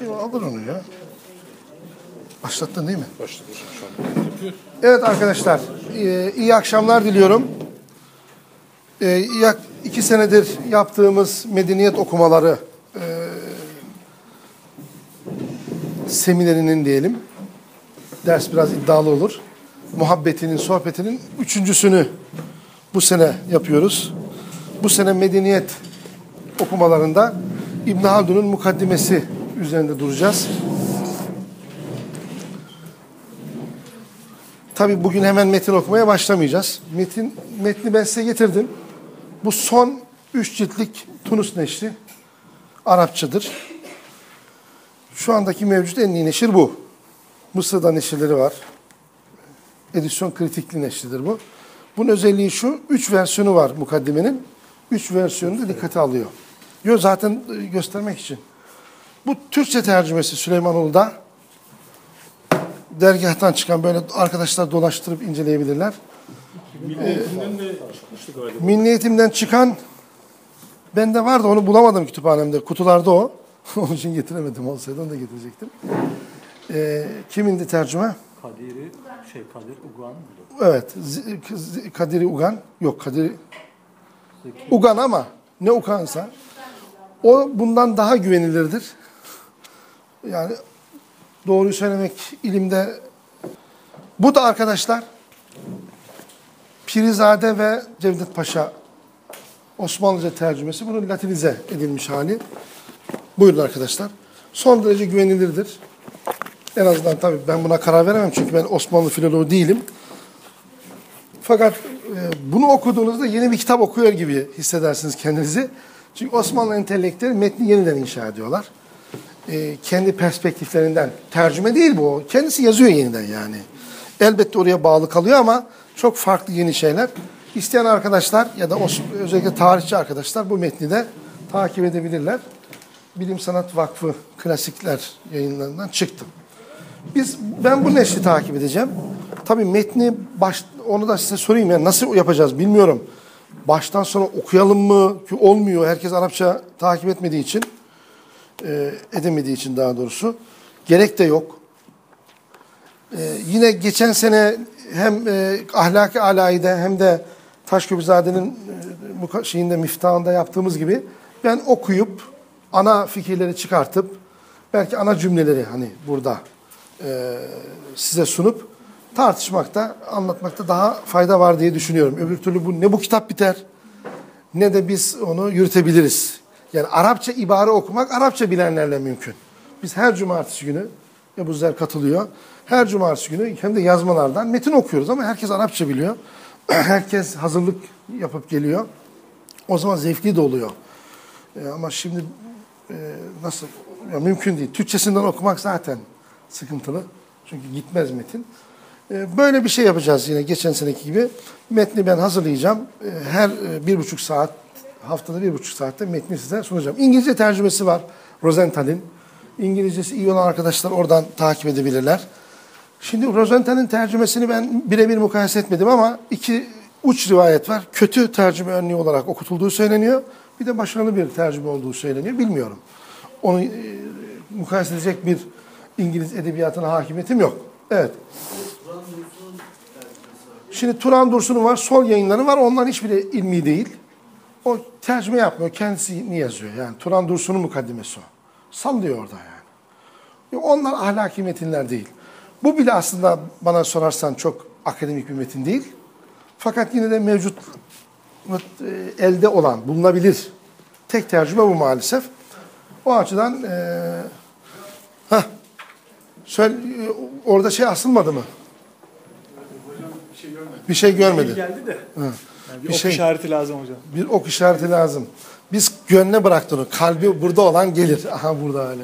Şey alır onu ya. Başlattın değil mi? Başladı hocam şu an. Evet arkadaşlar, e, iyi akşamlar diliyorum. E, iki senedir yaptığımız medeniyet okumaları e, seminerinin diyelim. Ders biraz iddialı olur. Muhabbetinin, sohbetinin üçüncüsünü bu sene yapıyoruz. Bu sene medeniyet okumalarında İbn Haldun'un mukaddimesi üzerinde duracağız. Tabi bugün hemen metin okumaya başlamayacağız. Metin, metni ben size getirdim. Bu son üç ciltlik Tunus neşri. Arapçadır. Şu andaki mevcut en iyi neşir bu. Mısır'da neşirleri var. Edisyon kritikli neşridir bu. Bunun özelliği şu, üç versiyonu var mukaddimenin. Üç versiyonu da dikkate alıyor. Yo zaten e, göstermek için. Bu Türkçe tercümesi Süleymanoğlu'da dergahtan çıkan böyle arkadaşlar dolaştırıp inceleyebilirler. Milli eğitimden de çıkmıştı galiba. Milli Eğitim'den çıkan bende vardı onu bulamadım kütüphanemde. Kutularda o. Onun için getiremedim olsaydı onu da getirecektim. Ee, kimindi tercüme? Kadiri, şey Kadir Ugan mıydı? Evet. Z- Kadiri Ugan. Yok Kadiri Ugan ama ne Ugansa. O bundan daha güvenilirdir. Yani doğruyu söylemek ilimde. Bu da arkadaşlar Pirizade ve Cevdet Paşa Osmanlıca tercümesi. Bunun latinize edilmiş hali. Buyurun arkadaşlar. Son derece güvenilirdir. En azından tabii ben buna karar veremem çünkü ben Osmanlı filoloğu değilim. Fakat e, bunu okuduğunuzda yeni bir kitap okuyor gibi hissedersiniz kendinizi. Çünkü Osmanlı entelektüeli metni yeniden inşa ediyorlar. E, kendi perspektiflerinden. Tercüme değil bu. Kendisi yazıyor yeniden yani. Elbette oraya bağlı kalıyor ama çok farklı yeni şeyler. İsteyen arkadaşlar ya da özellikle tarihçi arkadaşlar bu metni de takip edebilirler. Bilim Sanat Vakfı klasikler yayınlarından çıktı. Biz ben bu neşri takip edeceğim. Tabii metni baş, onu da size sorayım ya nasıl yapacağız bilmiyorum. Baştan sona okuyalım mı? Ki olmuyor. Herkes Arapça takip etmediği için e, edemediği için daha doğrusu. Gerek de yok. E, yine geçen sene hem e, ahlaki alayide hem de Taşköprüzade'nin e, şeyinde miftahında yaptığımız gibi ben okuyup ana fikirleri çıkartıp belki ana cümleleri hani burada e, size sunup tartışmakta, anlatmakta daha fayda var diye düşünüyorum. Öbür türlü bu ne bu kitap biter ne de biz onu yürütebiliriz. Yani Arapça ibare okumak Arapça bilenlerle mümkün. Biz her cumartesi günü, Ebu Zer katılıyor, her cumartesi günü hem de yazmalardan metin okuyoruz ama herkes Arapça biliyor. herkes hazırlık yapıp geliyor. O zaman zevkli de oluyor. E, ama şimdi e, nasıl, ya mümkün değil. Türkçesinden okumak zaten sıkıntılı. Çünkü gitmez metin. E, Böyle bir şey yapacağız yine geçen seneki gibi. Metni ben hazırlayacağım. E, Her e, bir buçuk saat, haftada bir buçuk saatte metni size sunacağım. İngilizce tercümesi var Rosenthal'in. İngilizcesi iyi olan arkadaşlar oradan takip edebilirler. Şimdi Rosenthal'in tercümesini ben birebir mukayese etmedim ama iki uç rivayet var. Kötü tercüme önlüğü olarak okutulduğu söyleniyor. Bir de başarılı bir tercüme olduğu söyleniyor. Bilmiyorum. Onu e, mukayese edecek bir İngiliz edebiyatına hakimiyetim yok. Evet. Şimdi Turan Dursun'un var, sol yayınları var. Onların hiçbiri ilmi değil. O tercüme yapmıyor. Kendisini yazıyor. Yani Turan Dursun'un mukaddimesi o. Sallıyor orada yani. Ya Onlar ahlaki metinler değil. Bu bile aslında bana sorarsan çok akademik bir metin değil. Fakat yine de mevcut e, elde olan, bulunabilir. Tek tercüme bu maalesef. O açıdan e, heh, söyle, e, orada şey asılmadı mı? Bir şey görmedi. Geldi de. Yani bir, Bir ok şey- işareti lazım hocam. Bir ok işareti lazım. Biz gönlüne bıraktık. Kalbi burada olan gelir. Aha burada öyle.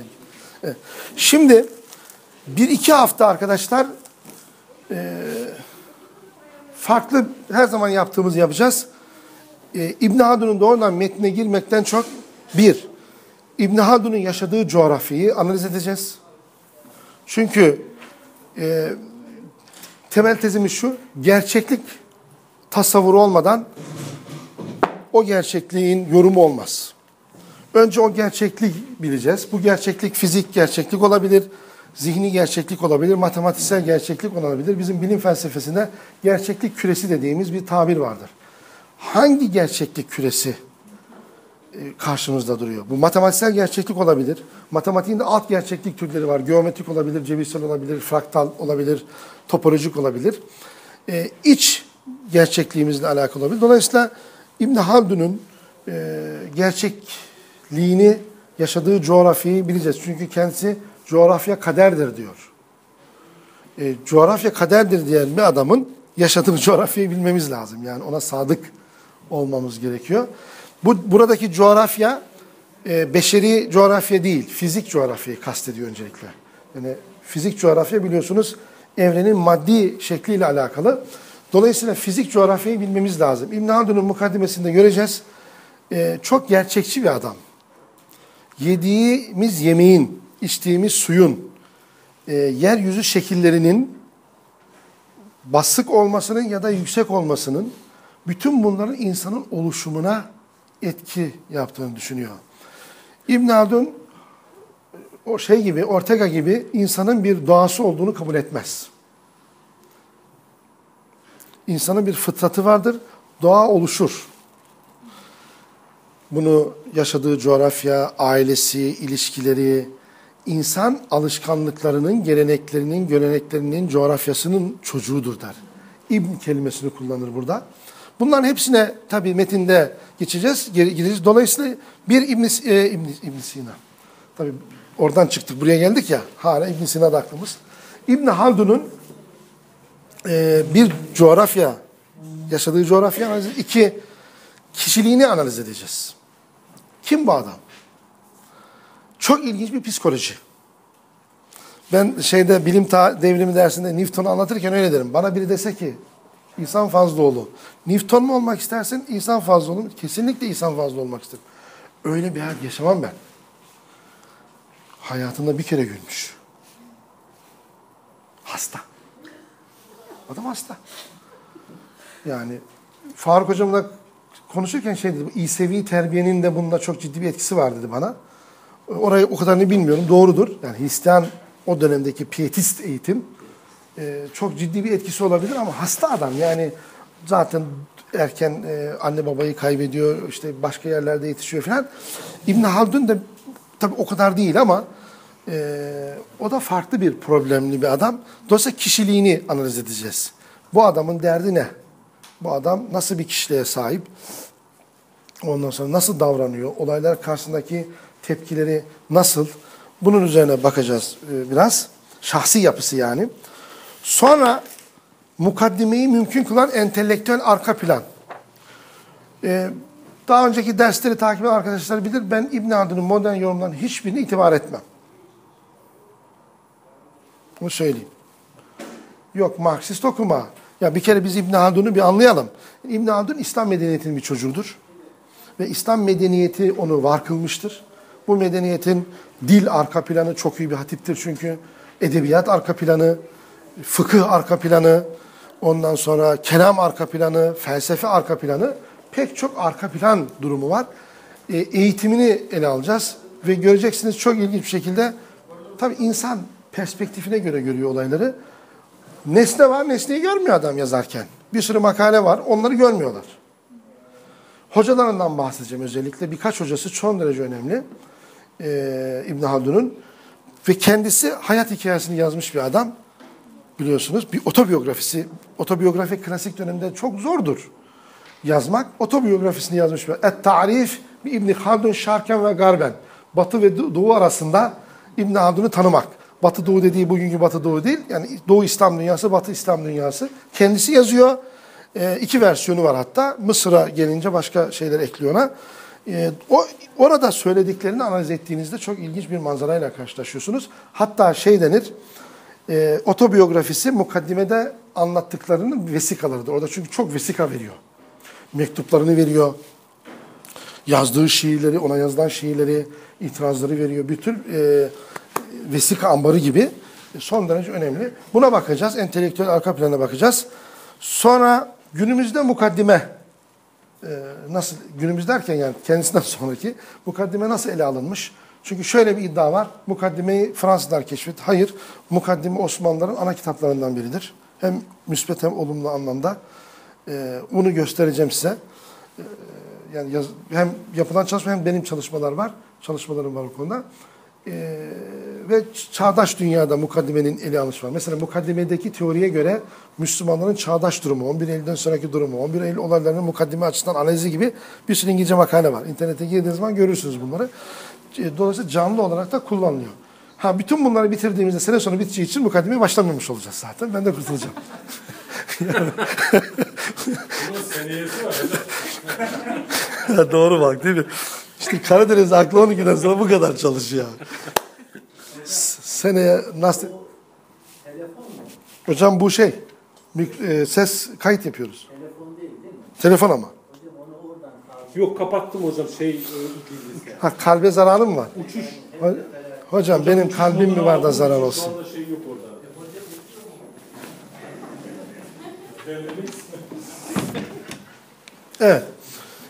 Evet. Şimdi bir iki hafta arkadaşlar eee, farklı her zaman yaptığımızı yapacağız. Eee İbn Haldun'un doğrudan metnine girmekten çok bir İbn Haldun'un yaşadığı coğrafyayı analiz edeceğiz. Çünkü eee, temel tezimiz şu, gerçeklik tasavvuru olmadan o gerçekliğin yorumu olmaz. Önce o gerçeklik bileceğiz. Bu gerçeklik fizik gerçeklik olabilir, zihni gerçeklik olabilir, matematiksel gerçeklik olabilir. Bizim bilim felsefesinde gerçeklik küresi dediğimiz bir tabir vardır. Hangi gerçeklik küresi e, karşımızda duruyor? Bu matematiksel gerçeklik olabilir. Matematiğin de alt gerçeklik türleri var. Geometrik olabilir, cebirsel olabilir, fraktal olabilir, topolojik olabilir. Ee, iç gerçekliğimizle alakalı olabilir. Dolayısıyla İbn Haldun'un e, gerçekliğini yaşadığı coğrafyayı bileceğiz. Çünkü kendisi coğrafya kaderdir diyor. E, coğrafya kaderdir diyen bir adamın yaşadığı coğrafyayı bilmemiz lazım. Yani ona sadık olmamız gerekiyor. Bu buradaki coğrafya e, beşeri coğrafya değil, fizik coğrafyayı kastediyor öncelikle. Yani fizik coğrafya biliyorsunuz evrenin maddi şekliyle alakalı. Dolayısıyla fizik coğrafyayı bilmemiz lazım. İbn Haldun'un mukaddimesinde göreceğiz. E, çok gerçekçi bir adam. Yediğimiz yemeğin, içtiğimiz suyun, e, yeryüzü şekillerinin basık olmasının ya da yüksek olmasının bütün bunların insanın oluşumuna etki yaptığını düşünüyor. İbn Haldun o şey gibi, Ortega gibi insanın bir doğası olduğunu kabul etmez. İnsanın bir fıtratı vardır, doğa oluşur. Bunu yaşadığı coğrafya, ailesi, ilişkileri, insan alışkanlıklarının, geleneklerinin, göreneklerinin, coğrafyasının çocuğudur der. İbn kelimesini kullanır burada. Bunların hepsine tabi metinde geçeceğiz, gideceğiz. Dolayısıyla bir İbn, e, İbn, İbn Sina. Tabi oradan çıktık, buraya geldik ya. Hala İbn Sina'da aklımız. İbn Haldun'un e, bir coğrafya, yaşadığı coğrafya analiz iki kişiliğini analiz edeceğiz. Kim bu adam? Çok ilginç bir psikoloji. Ben şeyde bilim devrimi dersinde Newton'u anlatırken öyle derim. Bana biri dese ki İhsan Fazlıoğlu. Newton mu olmak istersin? İhsan Fazlıoğlu mu? Kesinlikle İhsan Fazlı olmak isterim. Öyle bir hayat yaşamam ben. Hayatında bir kere gülmüş. Hasta. Adam hasta. Yani Faruk hocamla konuşurken şey dedi, İsevi terbiyenin de bunda çok ciddi bir etkisi var dedi bana. Orayı o kadarını bilmiyorum, doğrudur. Yani Hristiyan o dönemdeki pietist eğitim e, çok ciddi bir etkisi olabilir ama hasta adam. Yani zaten erken e, anne babayı kaybediyor, işte başka yerlerde yetişiyor falan. İbn Haldun da tabii o kadar değil ama e, o da farklı bir problemli bir adam. Dolayısıyla kişiliğini analiz edeceğiz. Bu adamın derdi ne? Bu adam nasıl bir kişiliğe sahip? Ondan sonra nasıl davranıyor? Olaylar karşısındaki tepkileri nasıl? Bunun üzerine bakacağız e, biraz. Şahsi yapısı yani. Sonra mukaddimeyi mümkün kılan entelektüel arka plan. Ee, daha önceki dersleri takip eden arkadaşlar bilir. Ben İbn Haldun'un modern yorumlarının hiçbirine itibar etmem. Bunu söyleyeyim. Yok Marksist okuma. Ya bir kere biz İbn Haldun'u bir anlayalım. İbn Haldun İslam medeniyetinin bir çocuğudur. Ve İslam medeniyeti onu var kılmıştır. Bu medeniyetin dil arka planı çok iyi bir hatiptir çünkü. Edebiyat arka planı, fıkıh arka planı, ondan sonra kelam arka planı, felsefe arka planı pek çok arka plan durumu var. E, eğitimini ele alacağız ve göreceksiniz çok ilginç bir şekilde tabii insan perspektifine göre görüyor olayları. Nesne var, nesneyi görmüyor adam yazarken. Bir sürü makale var, onları görmüyorlar. Hocalarından bahsedeceğim özellikle. Birkaç hocası çok derece önemli. Ee, İbn Haldun'un. Ve kendisi hayat hikayesini yazmış bir adam biliyorsunuz. Bir otobiyografisi, otobiyografi klasik dönemde çok zordur yazmak. Otobiyografisini yazmış. Et-Ta'rif bir İbn Haldun Şarken ve Garben. Batı ve Doğu arasında İbn Haldun'u tanımak. Batı Doğu dediği bugünkü Batı Doğu değil. Yani Doğu İslam dünyası, Batı İslam dünyası. Kendisi yazıyor. E, iki versiyonu var hatta. Mısır'a gelince başka şeyler ekliyor ona. E, o, orada söylediklerini analiz ettiğinizde çok ilginç bir manzarayla karşılaşıyorsunuz. Hatta şey denir, e, otobiyografisi mukaddimede anlattıklarının vesikalarıdır. Orada çünkü çok vesika veriyor. Mektuplarını veriyor. Yazdığı şiirleri, ona yazılan şiirleri, itirazları veriyor. Bir tür e, vesika ambarı gibi son derece önemli. Buna bakacağız. Entelektüel arka plana bakacağız. Sonra günümüzde mukaddime e, nasıl günümüz derken yani kendisinden sonraki mukaddime nasıl ele alınmış? Çünkü şöyle bir iddia var. Mukaddimeyi Fransızlar keşfetti. Hayır. Mukaddime Osmanlıların ana kitaplarından biridir. Hem müspet hem olumlu anlamda. E, bunu göstereceğim size. E, yani hem yapılan çalışma hem benim çalışmalar var. Çalışmalarım var o konuda. Ee, ve çağdaş dünyada mukaddimenin ele alınışı var. Mesela mukaddimedeki teoriye göre Müslümanların çağdaş durumu, 11 Eylül'den sonraki durumu, 11 Eylül olaylarının mukaddime açısından analizi gibi bir sürü İngilizce makale var. İnternete girdiğiniz zaman görürsünüz bunları. E, Dolayısıyla canlı olarak da kullanılıyor. Ha bütün bunları bitirdiğimizde sene sonu biteceği için mukaddimeye başlamamış olacağız zaten. Ben de kurtulacağım. Bunun seniyesi var. Ya Doğru bak değil mi? İşte Karadeniz aklı 12'den sonra bu kadar çalışıyor. Seneye nasıl... Hocam bu şey, e, ses kayıt yapıyoruz. Telefon değil değil mi? Telefon ama. Hocam. Yok kapattım hocam şey e. Ha kalbe zararı mı var? Uçuş. Ho- Hocam benim kalbim mi var da zarar olsun? şey yok orada. Evet.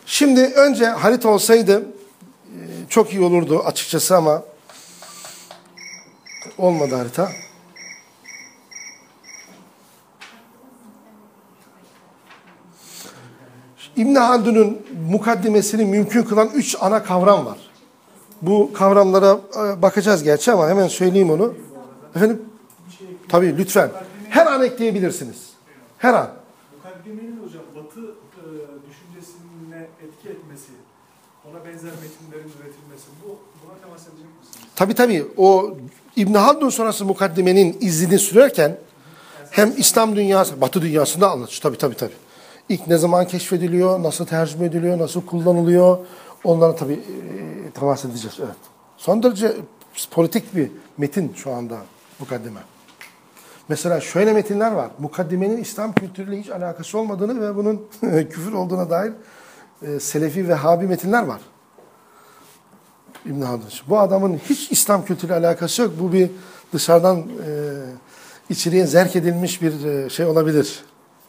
Şimdi önce harita olsaydı çok iyi olurdu açıkçası ama olmadı harita. İbn Haldun'un mukaddimesini mümkün kılan üç ana kavram var. Bu kavramlara e, bakacağız gerçi ama hemen söyleyeyim onu. Efendim? Tabii lütfen. Her an ekleyebilirsiniz. Her an. Mukaddimenin hocam Batı e, düşüncesine etki etmesi, ona benzer metinlerin üretilmesi, bu buna temas edecek misiniz? Tabi tabi o İbn Haldun sonrası mukaddimenin izini sürerken hem İslam dünyası, Batı dünyasında anlatıyor. Tabi tabi tabi. İlk ne zaman keşfediliyor, nasıl tercüme ediliyor, nasıl kullanılıyor onlara tabi e, temas edeceğiz. Evet. Son derece politik bir metin şu anda mukaddime. Mesela şöyle metinler var. Mukaddimenin İslam kültürüyle hiç alakası olmadığını ve bunun küfür olduğuna dair e, Selefi ve Habi metinler var. İbn Haldun. Bu adamın hiç İslam kültürüyle alakası yok. Bu bir dışarıdan e, içeriye zerk edilmiş bir e, şey olabilir.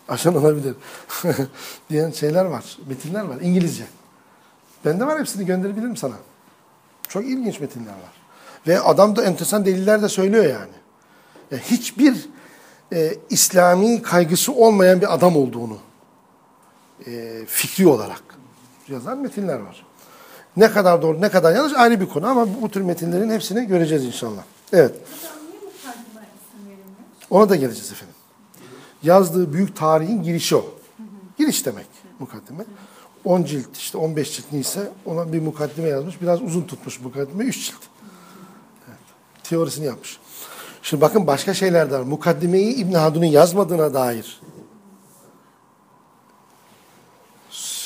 Ajan olabilir. diyen şeyler var. Metinler var. İngilizce. Bende var hepsini gönderebilirim sana. Çok ilginç metinler var. Ve adam da enteresan deliller de söylüyor yani. Ya hiçbir e, İslami kaygısı olmayan bir adam olduğunu e, fikri olarak yazan metinler var. Ne kadar doğru, ne kadar yanlış ayrı bir konu ama bu tür metinlerin hepsini göreceğiz inşallah. Evet, ona da geleceğiz efendim. Yazdığı büyük tarihin girişi o. Giriş demek mukaddime. 10 cilt işte 15 cilt neyse ona bir mukaddime yazmış. Biraz uzun tutmuş mukaddime 3 cilt. Evet. Teorisini yapmış. Şimdi bakın başka şeyler de var. Mukaddimeyi İbn Haldun'un yazmadığına dair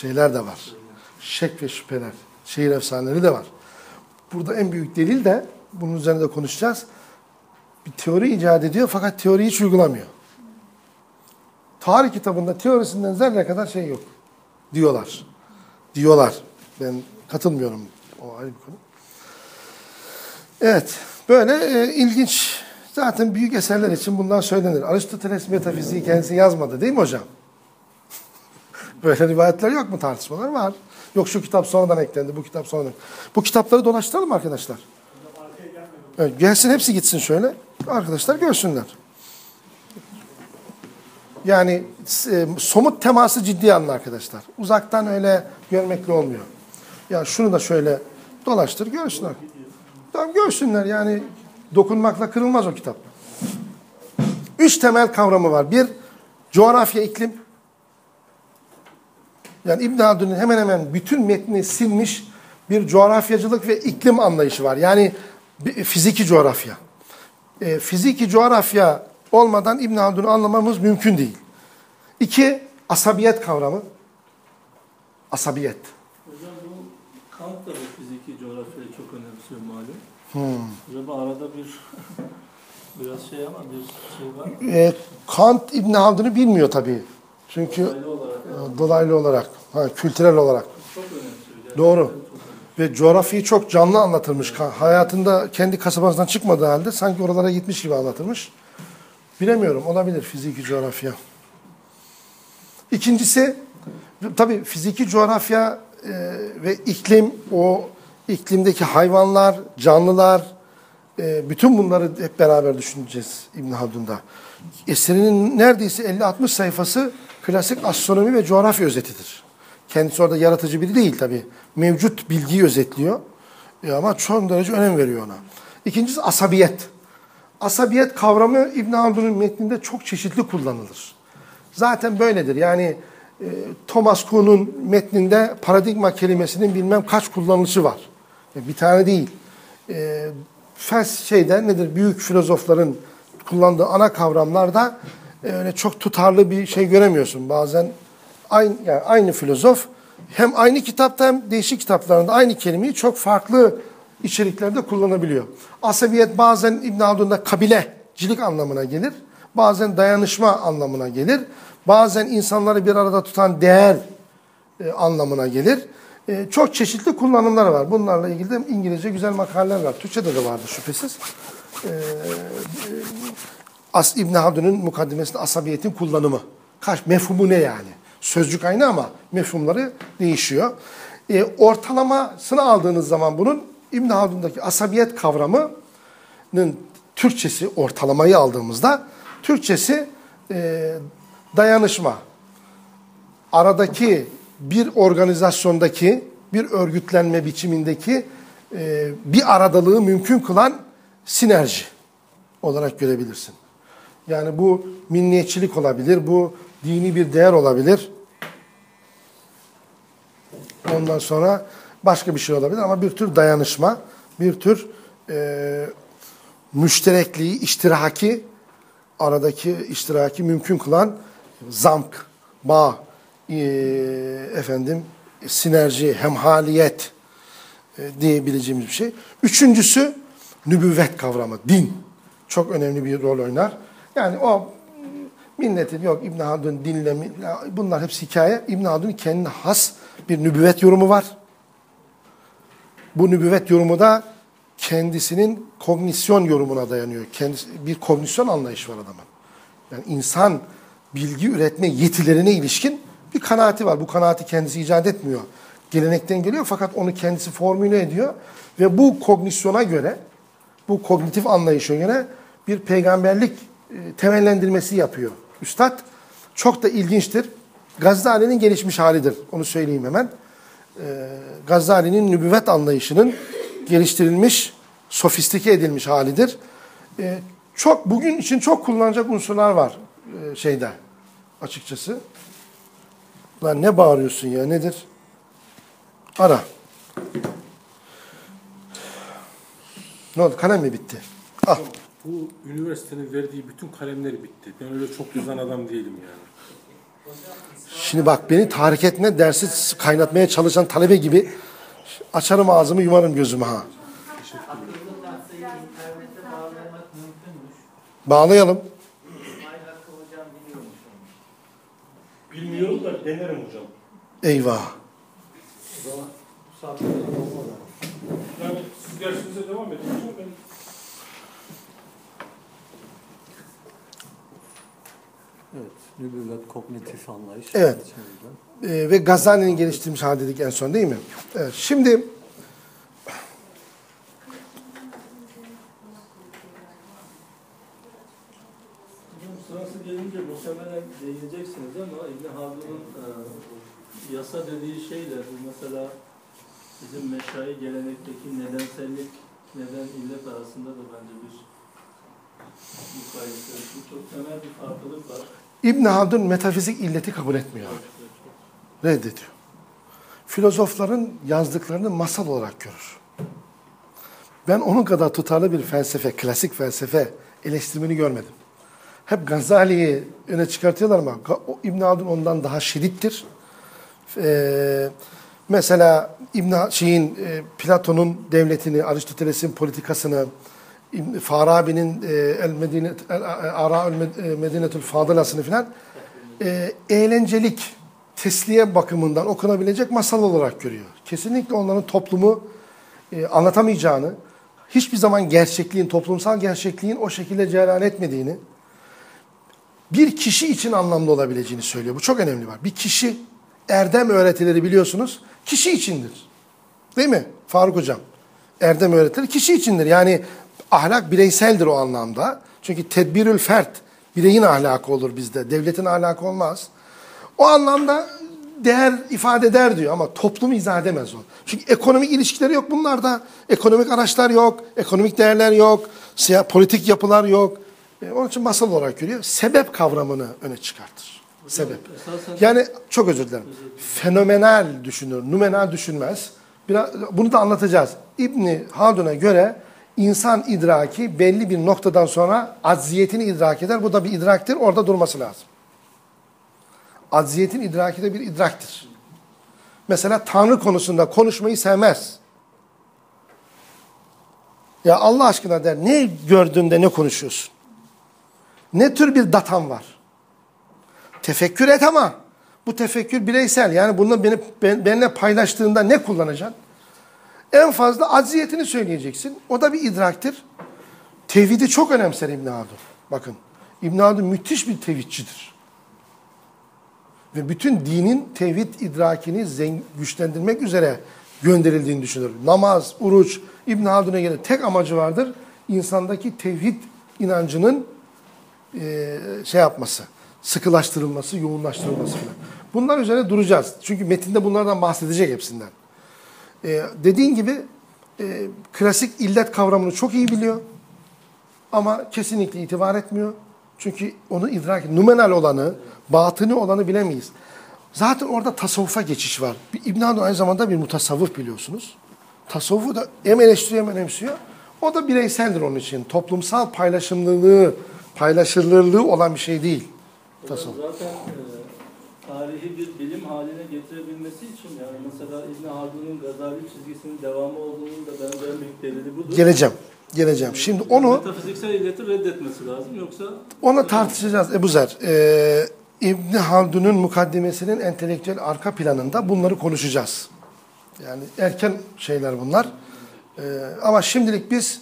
şeyler de var. Şek ve şüpheler, şehir efsaneleri de var. Burada en büyük delil de bunun üzerine de konuşacağız. Bir teori icat ediyor fakat teoriyi hiç uygulamıyor. Tarih kitabında teorisinden zerre kadar şey yok. Diyorlar. Diyorlar. Ben katılmıyorum. O ayrı bir konu. Evet. Böyle e, ilginç. Zaten büyük eserler için bundan söylenir. Aristoteles metafiziği kendisi yazmadı değil mi hocam? Böyle rivayetler yok mu tartışmalar? Var. Yok şu kitap sonradan eklendi, bu kitap sonradan. Bu kitapları dolaştıralım arkadaşlar. Evet, gelsin hepsi gitsin şöyle. Arkadaşlar görsünler. Yani e, somut teması ciddi alın arkadaşlar. Uzaktan öyle görmekle olmuyor. Ya şunu da şöyle dolaştır görsünler. Tamam görsünler yani dokunmakla kırılmaz o kitap. Üç temel kavramı var. Bir, coğrafya, iklim. Yani İbn Haldun'un hemen hemen bütün metni silmiş bir coğrafyacılık ve iklim anlayışı var. Yani fiziki coğrafya. E, fiziki coğrafya olmadan İbn Haldun'u anlamamız mümkün değil. İki, asabiyet kavramı. Asabiyet. Hocam bu Kant da bu fiziki coğrafyayı çok önemsiyor malum. Hmm. Acaba arada bir biraz şey ama bir şey var mı? E, Kant İbn Haldun'u bilmiyor tabii. Çünkü Dolaylı olarak e, dolaylı olarak, ha, kültürel olarak. Doğru. Ve coğrafyayı çok canlı anlatılmış. Ka- Hayatında kendi kasabasından çıkmadığı halde sanki oralara gitmiş gibi anlatılmış. Bilemiyorum. Olabilir fiziki coğrafya. İkincisi tabii fiziki coğrafya e, ve iklim, o iklimdeki hayvanlar, canlılar, e, bütün bunları hep beraber düşüneceğiz İbn Haldun'da. Eserinin neredeyse 50-60 sayfası klasik astronomi ve coğrafya özetidir. Kendisi orada yaratıcı biri değil tabii. Mevcut bilgiyi özetliyor. E, ama çok derece önem veriyor ona. İkincisi asabiyet. Asabiyet kavramı İbn Haldun'un metninde çok çeşitli kullanılır. Zaten böyledir. Yani e, Thomas Kuhn'un metninde paradigma kelimesinin bilmem kaç kullanılışı var. E, bir tane değil. E, fels şeyde nedir? Büyük filozofların kullandığı ana kavramlarda e, öyle çok tutarlı bir şey göremiyorsun. Bazen aynı yani aynı filozof hem aynı kitapta hem değişik kitaplarında aynı kelimeyi çok farklı içeriklerde kullanabiliyor. Asabiyet bazen İbn Haldun'da kabilecilik anlamına gelir. Bazen dayanışma anlamına gelir. Bazen insanları bir arada tutan değer e, anlamına gelir. E, çok çeşitli kullanımları var. Bunlarla ilgili de İngilizce güzel makaleler var. Türkçe'de de vardır şüphesiz. E, As İbn Haldun'un mukaddimesinde asabiyetin kullanımı. Kaç mefhumu ne yani? Sözcük aynı ama mefhumları değişiyor. E, ortalamasını aldığınız zaman bunun İbn Haldun'daki asabiyet kavramının Türkçesi ortalamayı aldığımızda Türkçesi e, dayanışma. Aradaki bir organizasyondaki bir örgütlenme biçimindeki e, bir aradalığı mümkün kılan sinerji olarak görebilirsin. Yani bu milliyetçilik olabilir, bu dini bir değer olabilir. Ondan sonra başka bir şey olabilir ama bir tür dayanışma, bir tür e, müşterekliği, iştiraki, aradaki iştiraki mümkün kılan zamk, bağ, e, efendim sinerji, hemhaliyet e, diyebileceğimiz bir şey. Üçüncüsü nübüvvet kavramı, din. Çok önemli bir rol oynar. Yani o milletin yok İbn Haldun dinlemi bunlar hepsi hikaye. İbn Haldun'un kendine has bir nübüvvet yorumu var. Bu nübüvvet yorumu da kendisinin kognisyon yorumuna dayanıyor. Kendisi, bir kognisyon anlayışı var adamın. Yani insan bilgi üretme yetilerine ilişkin bir kanaati var. Bu kanaati kendisi icat etmiyor. Gelenekten geliyor fakat onu kendisi formüle ediyor. Ve bu kognisyona göre, bu kognitif anlayışa göre bir peygamberlik temellendirmesi yapıyor. Üstad çok da ilginçtir. Gazali'nin gelişmiş halidir. Onu söyleyeyim hemen. E, Gazali'nin nübüvvet anlayışının geliştirilmiş, sofistike edilmiş halidir. E, çok bugün için çok kullanacak unsurlar var e, şeyde açıkçası. Lan ne bağırıyorsun ya nedir? Ara. Ne oldu kalem mi bitti? Al. Bu üniversitenin verdiği bütün kalemleri bitti. Ben öyle çok yazan adam değilim yani. Şimdi bak beni tahrik etme dersi kaynatmaya çalışan talebe gibi açarım ağzımı yumarım gözümü ha. Bağlayalım. Bilmiyorum da denerim hocam. Eyvah. Yani siz dersinize devam edin. Ben Evet. Nübüvvet, kognitif anlayış. Evet. Ee, ve Gazali'nin geliştirmiş hali dedik en son değil mi? Evet. Şimdi sırası gelince muhtemelen değineceksiniz ama İbn Haldun'un e, yasa dediği şeyle bu mesela bizim meşai gelenekteki nedensellik, neden illet arasında da bence bir mukayese. Bu çok temel bir farklılık var. İbn Haldun metafizik illeti kabul etmiyor. Reddediyor. Filozofların yazdıklarını masal olarak görür. Ben onun kadar tutarlı bir felsefe, klasik felsefe eleştirmeni görmedim. Hep Gazali'yi öne çıkartıyorlar ama İbn Haldun ondan daha şiddettir. Ee, mesela İbn şeyin e, Platon'un devletini, Aristoteles'in politikasını, Farabi'nin e, El Medine El Ara El e, Medinetül Fadılasını filan e, eğlencelik, tesliye bakımından okunabilecek masal olarak görüyor. Kesinlikle onların toplumu anlatamayacağını, hiçbir zaman gerçekliğin, toplumsal gerçekliğin o şekilde cereyan etmediğini, bir kişi için anlamlı olabileceğini söylüyor. Bu çok önemli var. Bir kişi erdem öğretileri biliyorsunuz kişi içindir. Değil mi Faruk Hocam? Erdem öğretileri kişi içindir. Yani ahlak bireyseldir o anlamda. Çünkü tedbirül fert bireyin ahlakı olur bizde. Devletin ahlakı olmaz. O anlamda değer ifade eder diyor ama toplumu izah edemez o. Çünkü ekonomik ilişkileri yok bunlarda. Ekonomik araçlar yok, ekonomik değerler yok, siya- politik yapılar yok. E, onun için masal olarak görüyor. Sebep kavramını öne çıkartır. Sebep. Yani çok özür dilerim. Fenomenal düşünür, numenal düşünmez. Biraz, bunu da anlatacağız. İbni Haldun'a göre insan idraki belli bir noktadan sonra acziyetini idrak eder. Bu da bir idraktir. Orada durması lazım. Acziyetin idraki de bir idraktir. Mesela Tanrı konusunda konuşmayı sevmez. Ya Allah aşkına der ne gördüğünde ne konuşuyorsun? Ne tür bir datan var? Tefekkür et ama bu tefekkür bireysel. Yani bunu beni, ben, benimle paylaştığında ne kullanacaksın? En fazla acziyetini söyleyeceksin. O da bir idraktir. Tevhidi çok önemser İbn Haldun. Bakın İbn Haldun müthiş bir tevhidçidir. Ve bütün dinin tevhid idrakini güçlendirmek üzere gönderildiğini düşünür. Namaz, oruç, İbn Haldun'a göre tek amacı vardır. insandaki tevhid inancının e, şey yapması, sıkılaştırılması, yoğunlaştırılması falan. Bunlar üzerine duracağız. Çünkü metinde bunlardan bahsedecek hepsinden. E, dediğin gibi e, klasik illet kavramını çok iyi biliyor. Ama kesinlikle itibar etmiyor. Çünkü onu idrak, numenal olanı, batını olanı bilemeyiz. Zaten orada tasavvufa geçiş var. İbn Haldun aynı zamanda bir mutasavvıf biliyorsunuz. Tasavvufu da hem eleştiriyor hem önemsiyor. O da bireyseldir onun için. Toplumsal paylaşımlılığı, paylaşılırlığı olan bir şey değil. Tasavvuf. Zaten e, tarihi bir bilim haline getirebilmesi için yani mesela İbn Haldun'un Gazali çizgisinin devamı olduğunun da bence en büyük delili budur. Geleceğim. Geleceğim. Şimdi onu Metafiziksel illeti reddetmesi lazım yoksa Ona tartışacağız Ebu Zer. Ee, İbni Haldun'un mukaddimesinin entelektüel arka planında bunları konuşacağız. Yani erken şeyler bunlar. Ee, ama şimdilik biz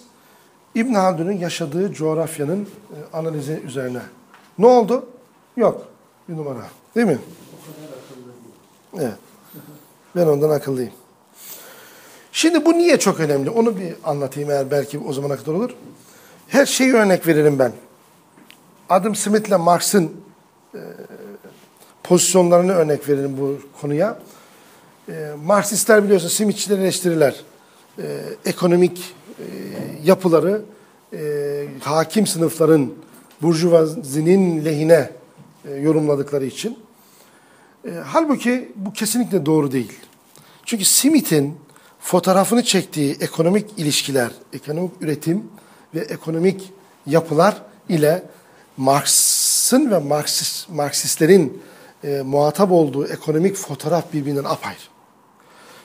İbn Haldun'un yaşadığı coğrafyanın e, analizi üzerine. Ne oldu? Yok. Bir numara. Değil mi? Evet. Ben ondan akıllıyım. Şimdi bu niye çok önemli? Onu bir anlatayım eğer belki o zamana kadar olur. Her şeyi örnek veririm ben. Adam Smith'le Marx'ın e, pozisyonlarını örnek verelim bu konuya. E, Marksistler biliyorsun Smithçiler eleştirirler. E, ekonomik e, yapıları e, hakim sınıfların burjuvazinin lehine e, yorumladıkları için. E, halbuki bu kesinlikle doğru değil. Çünkü Smith'in fotoğrafını çektiği ekonomik ilişkiler, ekonomik üretim ve ekonomik yapılar ile Marx'ın ve Marksist, Marksistlerin e, muhatap olduğu ekonomik fotoğraf birbirinden apayrı.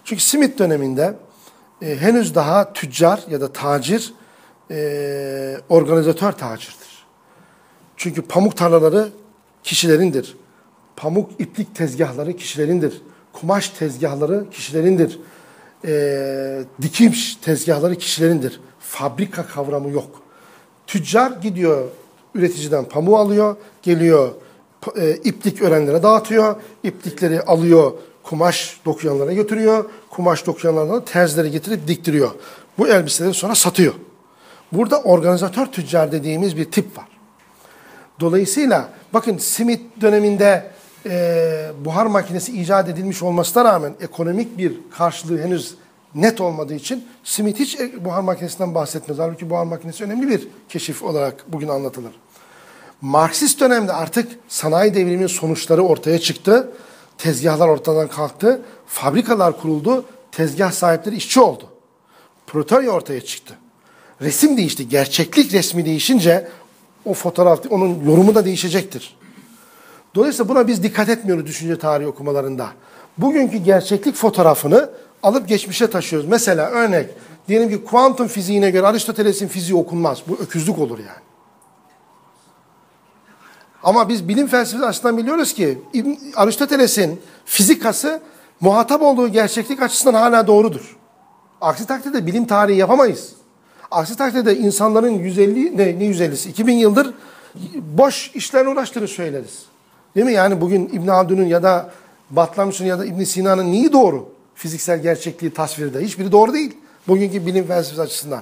Çünkü Smith döneminde e, henüz daha tüccar ya da tacir, e, organizatör tacirdir. Çünkü pamuk tarlaları kişilerindir. Pamuk iplik tezgahları kişilerindir. Kumaş tezgahları kişilerindir. E, dikim tezgahları kişilerindir. Fabrika kavramı yok. Tüccar gidiyor üreticiden pamuğu alıyor, geliyor e, iplik örenlere dağıtıyor, iplikleri alıyor kumaş dokuyanlara götürüyor, kumaş dokuyanlardan terzilere getirip diktiriyor. Bu elbiseleri sonra satıyor. Burada organizatör tüccar dediğimiz bir tip var. Dolayısıyla bakın Smith döneminde e, buhar makinesi icat edilmiş olmasına rağmen ekonomik bir karşılığı henüz net olmadığı için Smith hiç e, buhar makinesinden bahsetmez. Halbuki buhar makinesi önemli bir keşif olarak bugün anlatılır. Marksist dönemde artık sanayi devriminin sonuçları ortaya çıktı. Tezgahlar ortadan kalktı. Fabrikalar kuruldu. Tezgah sahipleri işçi oldu. Proletarya ortaya çıktı. Resim değişti. Gerçeklik resmi değişince o fotoğraf, onun yorumu da değişecektir. Dolayısıyla buna biz dikkat etmiyoruz düşünce tarihi okumalarında. Bugünkü gerçeklik fotoğrafını alıp geçmişe taşıyoruz. Mesela örnek, diyelim ki kuantum fiziğine göre Aristoteles'in fiziği okunmaz. Bu öküzlük olur yani. Ama biz bilim felsefesi açısından biliyoruz ki Aristoteles'in fizikası muhatap olduğu gerçeklik açısından hala doğrudur. Aksi takdirde bilim tarihi yapamayız. Aksi takdirde insanların 150 ne, ne 150'si 2000 yıldır boş işlerle uğraştığını söyleriz. Değil mi? Yani bugün İbn Haldun'un ya da Batlamyus'un ya da İbn Sina'nın neyi doğru? Fiziksel gerçekliği tasvirde. Hiçbiri doğru değil. Bugünkü bilim felsefesi açısından.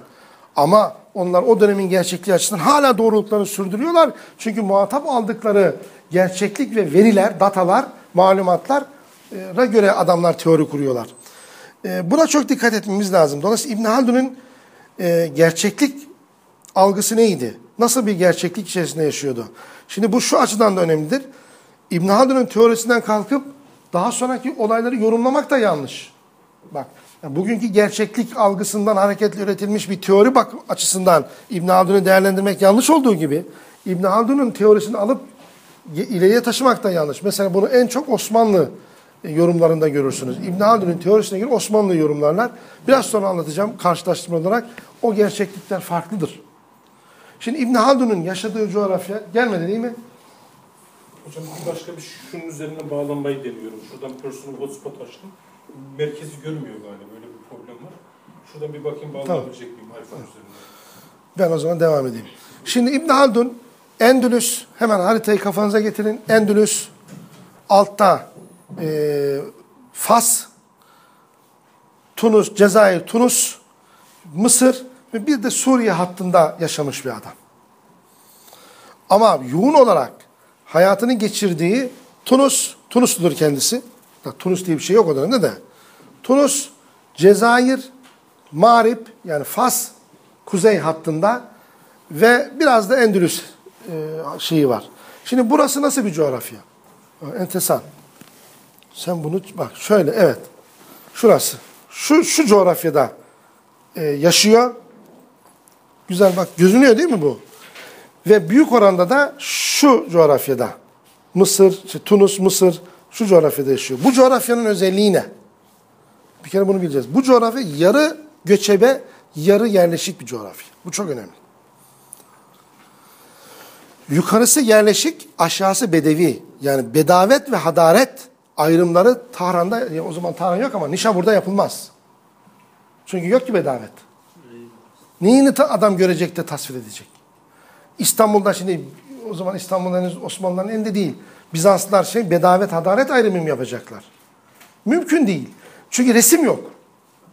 Ama onlar o dönemin gerçekliği açısından hala doğruluklarını sürdürüyorlar. Çünkü muhatap aldıkları gerçeklik ve veriler, datalar, malumatlara göre adamlar teori kuruyorlar. E, Buna çok dikkat etmemiz lazım. Dolayısıyla İbn Haldun'un e, gerçeklik algısı neydi? Nasıl bir gerçeklik içerisinde yaşıyordu? Şimdi bu şu açıdan da önemlidir. İbn Haldun'un teorisinden kalkıp daha sonraki olayları yorumlamak da yanlış. Bak, yani bugünkü gerçeklik algısından hareketle üretilmiş bir teori bak açısından İbn Haldun'u değerlendirmek yanlış olduğu gibi İbn Haldun'un teorisini alıp ileriye taşımak da yanlış. Mesela bunu en çok Osmanlı e, yorumlarında görürsünüz. İbn Haldun'un teorisine göre Osmanlı yorumlarlar. Biraz sonra anlatacağım karşılaştırma olarak. O gerçeklikler farklıdır. Şimdi İbn Haldun'un yaşadığı coğrafya gelmedi değil mi? Hocam bir başka bir şunun üzerinden bağlanmayı deniyorum. Şuradan personal hotspot açtım. Merkezi görmüyor galiba. Böyle bir problem var. Şuradan bir bakayım bağlanabilecek miyim iPhone üzerinden. Ben o zaman devam edeyim. Şimdi İbn Haldun Endülüs hemen haritayı kafanıza getirin. Endülüs altta e, Fas, Tunus, Cezayir, Tunus, Mısır ve bir de Suriye hattında yaşamış bir adam. Ama yoğun olarak hayatını geçirdiği Tunus, Tunusludur kendisi. Tunus diye bir şey yok o dönemde de. Tunus, Cezayir, Mağrip yani Fas kuzey hattında ve biraz da Endülüs e, şeyi var. Şimdi burası nasıl bir coğrafya? Ha, Enteresan. Sen bunu bak şöyle evet. Şurası. Şu şu coğrafyada e, yaşıyor. Güzel bak gözünüyor değil mi bu? Ve büyük oranda da şu coğrafyada. Mısır, işte Tunus, Mısır şu coğrafyada yaşıyor. Bu coğrafyanın özelliği ne? Bir kere bunu bileceğiz. Bu coğrafya yarı göçebe, yarı yerleşik bir coğrafya. Bu çok önemli. Yukarısı yerleşik, aşağısı bedevi. Yani bedavet ve hadaret ayrımları Tahran'da, ya o zaman Tahran yok ama Nişabur'da yapılmaz. Çünkü yok ki bedavet. Neyini adam görecek de tasvir edecek? İstanbul'da şimdi o zaman İstanbul'da henüz Osmanlıların elinde değil. Bizanslılar şey bedavet, hadaret ayrımı mı yapacaklar? Mümkün değil. Çünkü resim yok.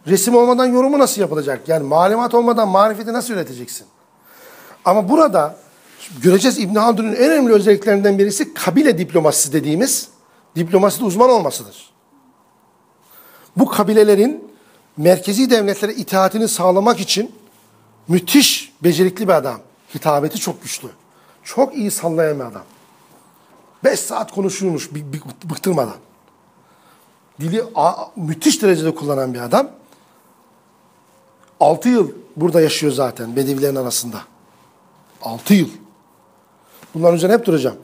Resim olmadan yorumu nasıl yapılacak? Yani malumat olmadan marifeti nasıl üreteceksin? Ama burada göreceğiz İbn Haldun'un en önemli özelliklerinden birisi kabile diplomasisi dediğimiz diplomaside uzman olmasıdır. Bu kabilelerin merkezi devletlere itaatini sağlamak için müthiş becerikli bir adam. Hitabeti çok güçlü. Çok iyi sallayan bir adam. Beş saat konuşuyormuş bıktırmadan. Dili müthiş derecede kullanan bir adam. Altı yıl burada yaşıyor zaten Bedevilerin arasında. Altı yıl. Bunların üzerine hep duracağım.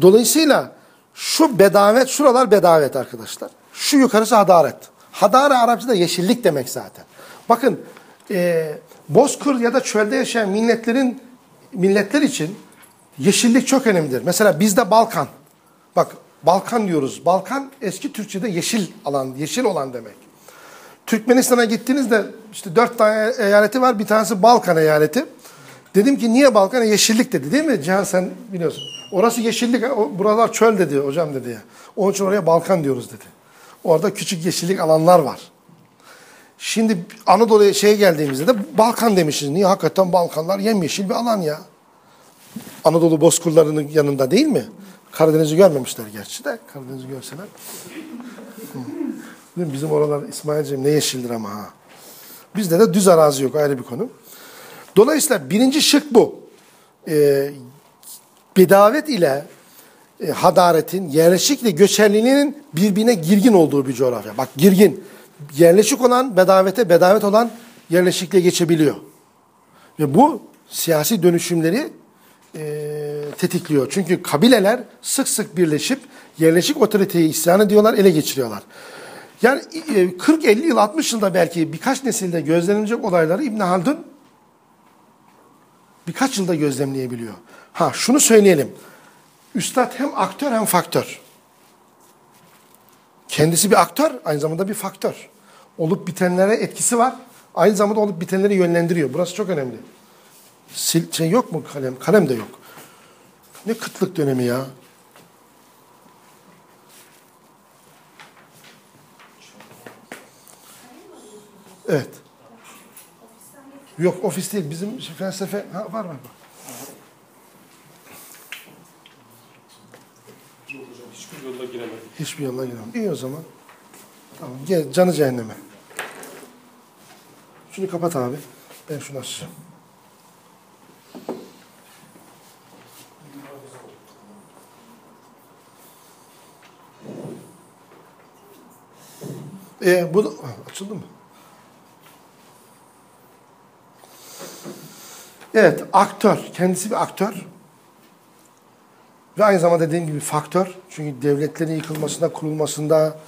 Dolayısıyla şu bedavet, şuralar bedavet arkadaşlar. Şu yukarısı hadaret. Hadare Arapçada yeşillik demek zaten. Bakın e, bozkır ya da çölde yaşayan milletlerin milletler için yeşillik çok önemlidir. Mesela bizde Balkan. Bak Balkan diyoruz. Balkan eski Türkçe'de yeşil alan, yeşil olan demek. Türkmenistan'a gittiğinizde işte dört tane eyaleti var. Bir tanesi Balkan eyaleti. Dedim ki niye Balkan? Yeşillik dedi değil mi? Cihan sen biliyorsun. Orası yeşillik, buralar çöl dedi hocam dedi ya. Onun için oraya Balkan diyoruz dedi. Orada küçük yeşillik alanlar var. Şimdi Anadolu'ya şeye geldiğimizde de Balkan demişiz. Niye? Hakikaten Balkanlar yemyeşil bir alan ya. Anadolu bozkırlarının yanında değil mi? Karadeniz'i görmemişler gerçi de. Karadeniz'i görseler. Değil? Bizim oralar İsmail'ciğim ne yeşildir ama ha. Bizde de düz arazi yok ayrı bir konu. Dolayısıyla birinci şık bu. Ee, bedavet ile e, hadaretin, yerleşikle göçerliğinin birbirine girgin olduğu bir coğrafya. Bak girgin. Yerleşik olan bedavete, bedavet olan yerleşikle geçebiliyor. Ve bu siyasi dönüşümleri e, tetikliyor. Çünkü kabileler sık sık birleşip yerleşik otoriteyi isyan ediyorlar, ele geçiriyorlar. Yani e, 40, 50 yıl, 60 yılda belki birkaç nesilde gözlenilecek olayları İbn Haldun birkaç yılda gözlemleyebiliyor. Ha şunu söyleyelim. Üstad hem aktör hem faktör. Kendisi bir aktör, aynı zamanda bir faktör olup bitenlere etkisi var. Aynı zamanda olup bitenleri yönlendiriyor. Burası çok önemli. Sil, şey yok mu kalem? Kalem de yok. Ne kıtlık dönemi ya. Evet. Yok ofis değil. Bizim şey, felsefe ha, var var. Hiçbir yolla giremedik. Hiçbir yolla giremedik. İyi o zaman. Tamam. Gel canı cehenneme. Şunu kapat abi. Ben şunu açacağım. Ee, bu da, açıldı mı? Evet, aktör. Kendisi bir aktör. Ve aynı zamanda dediğim gibi faktör. Çünkü devletlerin yıkılmasında, kurulmasında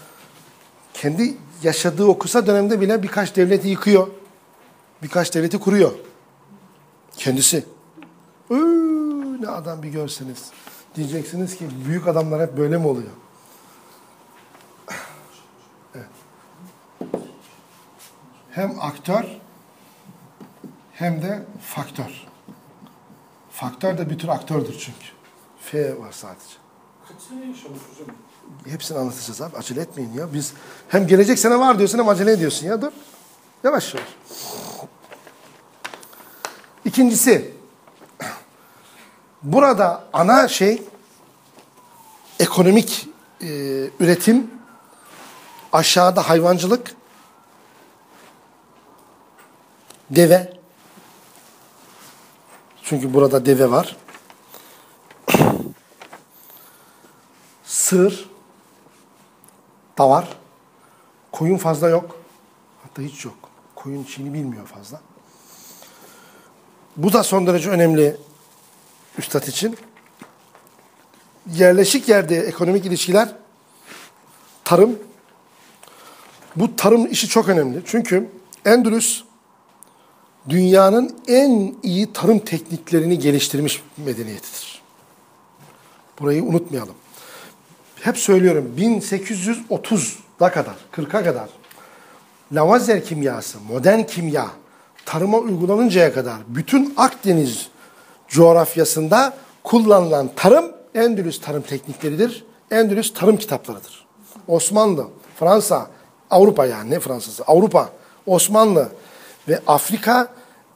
kendi yaşadığı o kısa dönemde bile birkaç devleti yıkıyor. Birkaç devleti kuruyor. Kendisi. Iıı, ne adam bir görseniz. Diyeceksiniz ki büyük adamlar hep böyle mi oluyor? Evet. Hem aktör hem de faktör. Faktör de bir tür aktördür çünkü. F var sadece. Kaç sene yaşamış hocam? Hepsini anlatacağız abi. Acele etmeyin ya. Biz hem gelecek sene var diyorsun hem acele ediyorsun ya. Dur. Yavaş yavaş. İkincisi. Burada ana şey ekonomik e, üretim aşağıda hayvancılık deve çünkü burada deve var. Sığır da var. Koyun fazla yok. Hatta hiç yok. Koyun çiğni bilmiyor fazla. Bu da son derece önemli üstad için. Yerleşik yerde ekonomik ilişkiler, tarım. Bu tarım işi çok önemli. Çünkü Endülüs dünyanın en iyi tarım tekniklerini geliştirmiş medeniyetidir. Burayı unutmayalım hep söylüyorum 1830'da kadar, 40'a kadar Lavazer kimyası, modern kimya tarıma uygulanıncaya kadar bütün Akdeniz coğrafyasında kullanılan tarım Endülüs tarım teknikleridir. Endülüs tarım kitaplarıdır. Osmanlı, Fransa, Avrupa yani ne Fransa'sı? Avrupa, Osmanlı ve Afrika,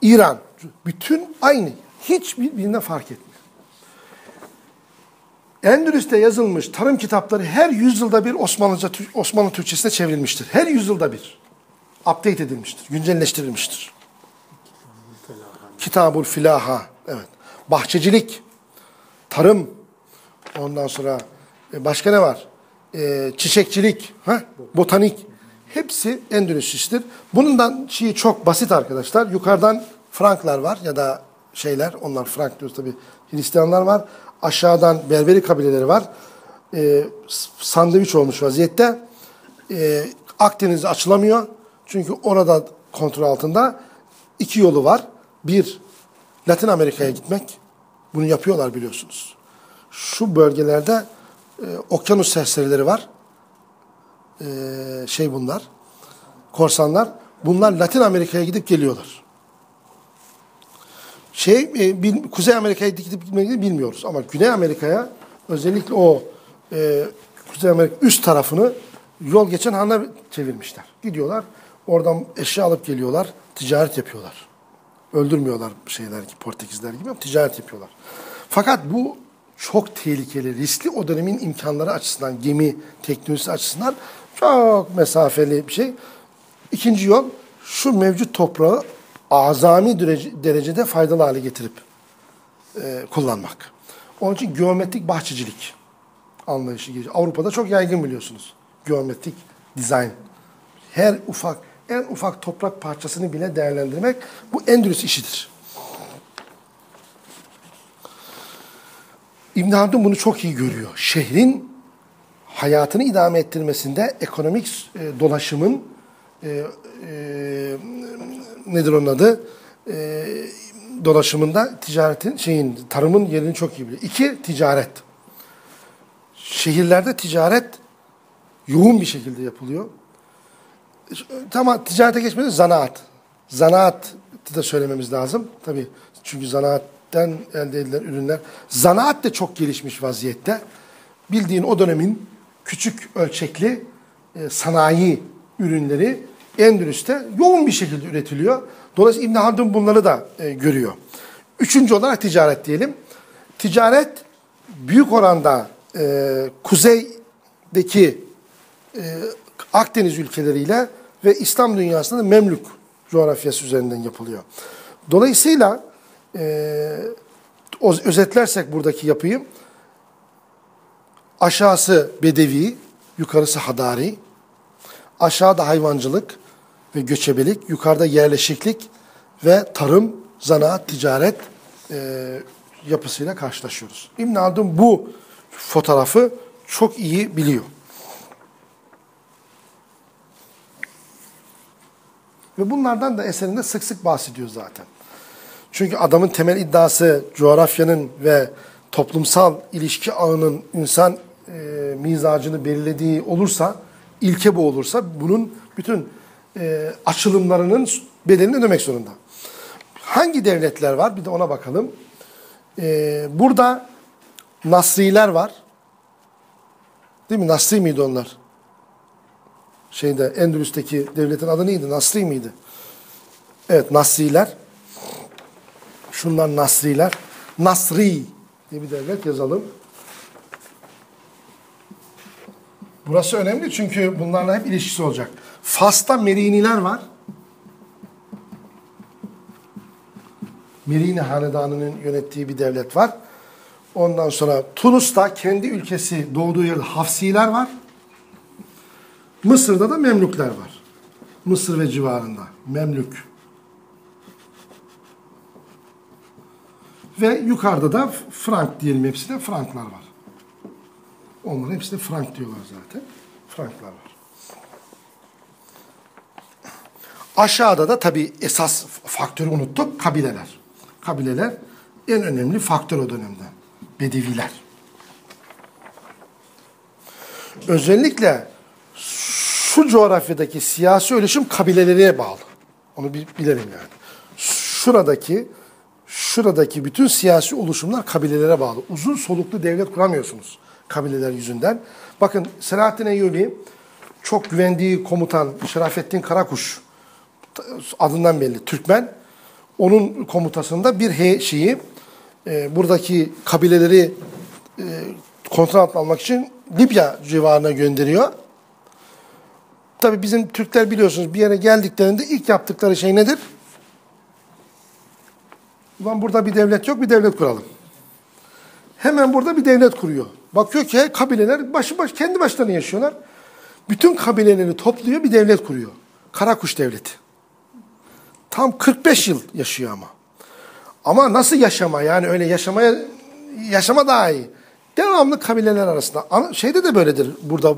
İran bütün aynı. Hiçbirbirine fark etmiyor. Endülüs'te yazılmış tarım kitapları her yüzyılda bir Osmanlıca, Osmanlı Türkçesine çevrilmiştir. Her yüzyılda bir. Update edilmiştir, güncelleştirilmiştir. Kitabul Filaha, evet. Bahçecilik, tarım, ondan sonra e, başka ne var? E, çiçekçilik, ha? botanik. Hepsi Endülüs işidir. Bundan şeyi çok basit arkadaşlar. Yukarıdan Franklar var ya da şeyler, onlar Frank diyoruz tabii Hristiyanlar var. Aşağıdan Berberi kabileleri var. E, sandviç olmuş vaziyette. E, Akdeniz açılamıyor. Çünkü orada kontrol altında. iki yolu var. Bir, Latin Amerika'ya gitmek. Bunu yapıyorlar biliyorsunuz. Şu bölgelerde e, okyanus serserileri var. E, şey bunlar. Korsanlar. Bunlar Latin Amerika'ya gidip geliyorlar. Şey, e, bil, Kuzey Amerika'ya gidip gitmediğini bilmiyoruz. Ama Güney Amerika'ya özellikle o e, Kuzey Amerika üst tarafını yol geçen hana çevirmişler. Gidiyorlar, oradan eşya alıp geliyorlar, ticaret yapıyorlar. Öldürmüyorlar şeyler gibi, Portekizler gibi ama ticaret yapıyorlar. Fakat bu çok tehlikeli, riskli o dönemin imkanları açısından, gemi teknolojisi açısından çok mesafeli bir şey. İkinci yol, şu mevcut toprağı azami derece, derecede faydalı hale getirip e, kullanmak. Onun için geometrik bahçecilik anlayışı geliyor. Avrupa'da çok yaygın biliyorsunuz. Geometrik dizayn. Her ufak, en ufak toprak parçasını bile değerlendirmek bu Endülüs işidir. İbn Haldun bunu çok iyi görüyor. Şehrin hayatını idame ettirmesinde ekonomik e, dolaşımın e, e, nedir onun adı? E, dolaşımında ticaretin şeyin tarımın yerini çok iyi biliyor. İki ticaret. Şehirlerde ticaret yoğun bir şekilde yapılıyor. Tamam ticarete geçmeden zanaat. Zanaat da söylememiz lazım. Tabii çünkü zanaatten elde edilen ürünler. Zanaat da çok gelişmiş vaziyette. Bildiğin o dönemin küçük ölçekli e, sanayi ürünleri Endülüs'te yoğun bir şekilde üretiliyor. Dolayısıyla İbn Haldun bunları da e, görüyor. Üçüncü olarak ticaret diyelim. Ticaret büyük oranda e, kuzeydeki e, Akdeniz ülkeleriyle ve İslam dünyasında da Memlük coğrafyası üzerinden yapılıyor. Dolayısıyla e, özetlersek buradaki yapıyı aşağısı Bedevi, yukarısı Hadari, aşağıda hayvancılık ve göçebelik, yukarıda yerleşiklik ve tarım, zanaat, ticaret e, yapısıyla karşılaşıyoruz. İbn Haldun bu fotoğrafı çok iyi biliyor. Ve bunlardan da eserinde sık sık bahsediyor zaten. Çünkü adamın temel iddiası coğrafyanın ve toplumsal ilişki ağının insan e, mizacını belirlediği olursa, ilke bu olursa bunun bütün e, açılımlarının bedelini ödemek zorunda. Hangi devletler var? Bir de ona bakalım. E, burada Nasriler var. Değil mi? Nasri miydi onlar? Şeyde Endülüs'teki devletin adı neydi? Nasri miydi? Evet Nasriler. Şunlar Nasriler. Nasri diye bir devlet yazalım. Burası önemli çünkü bunlarla hep ilişkisi olacak. Fas'ta Meriniler var. Merini Hanedanı'nın yönettiği bir devlet var. Ondan sonra Tunus'ta kendi ülkesi doğduğu yerde Hafsiler var. Mısır'da da Memlükler var. Mısır ve civarında. Memlük. Ve yukarıda da Frank diyelim hepsinde Franklar var. Onların hepsine Frank diyorlar zaten. Franklar var. Aşağıda da tabii esas faktörü unuttuk. Kabileler. Kabileler en önemli faktör o dönemde. Bedeviler. Özellikle şu coğrafyadaki siyasi ölüşüm kabilelere bağlı. Onu bir bilelim yani. Şuradaki şuradaki bütün siyasi oluşumlar kabilelere bağlı. Uzun soluklu devlet kuramıyorsunuz kabileler yüzünden. Bakın Selahattin Eyyubi çok güvendiği komutan Şerafettin Karakuş adından belli Türkmen. Onun komutasında bir he şeyi e, buradaki kabileleri e, kontrol altına almak için Libya civarına gönderiyor. Tabi bizim Türkler biliyorsunuz bir yere geldiklerinde ilk yaptıkları şey nedir? Ulan burada bir devlet yok, bir devlet kuralım. Hemen burada bir devlet kuruyor. Bakıyor ki kabileler başı baş kendi başlarına yaşıyorlar. Bütün kabileleri topluyor, bir devlet kuruyor. Karakuş Devleti. Tam 45 yıl yaşıyor ama. Ama nasıl yaşama? Yani öyle yaşamaya yaşama daha iyi. Devamlı kabileler arasında. Şeyde de böyledir burada.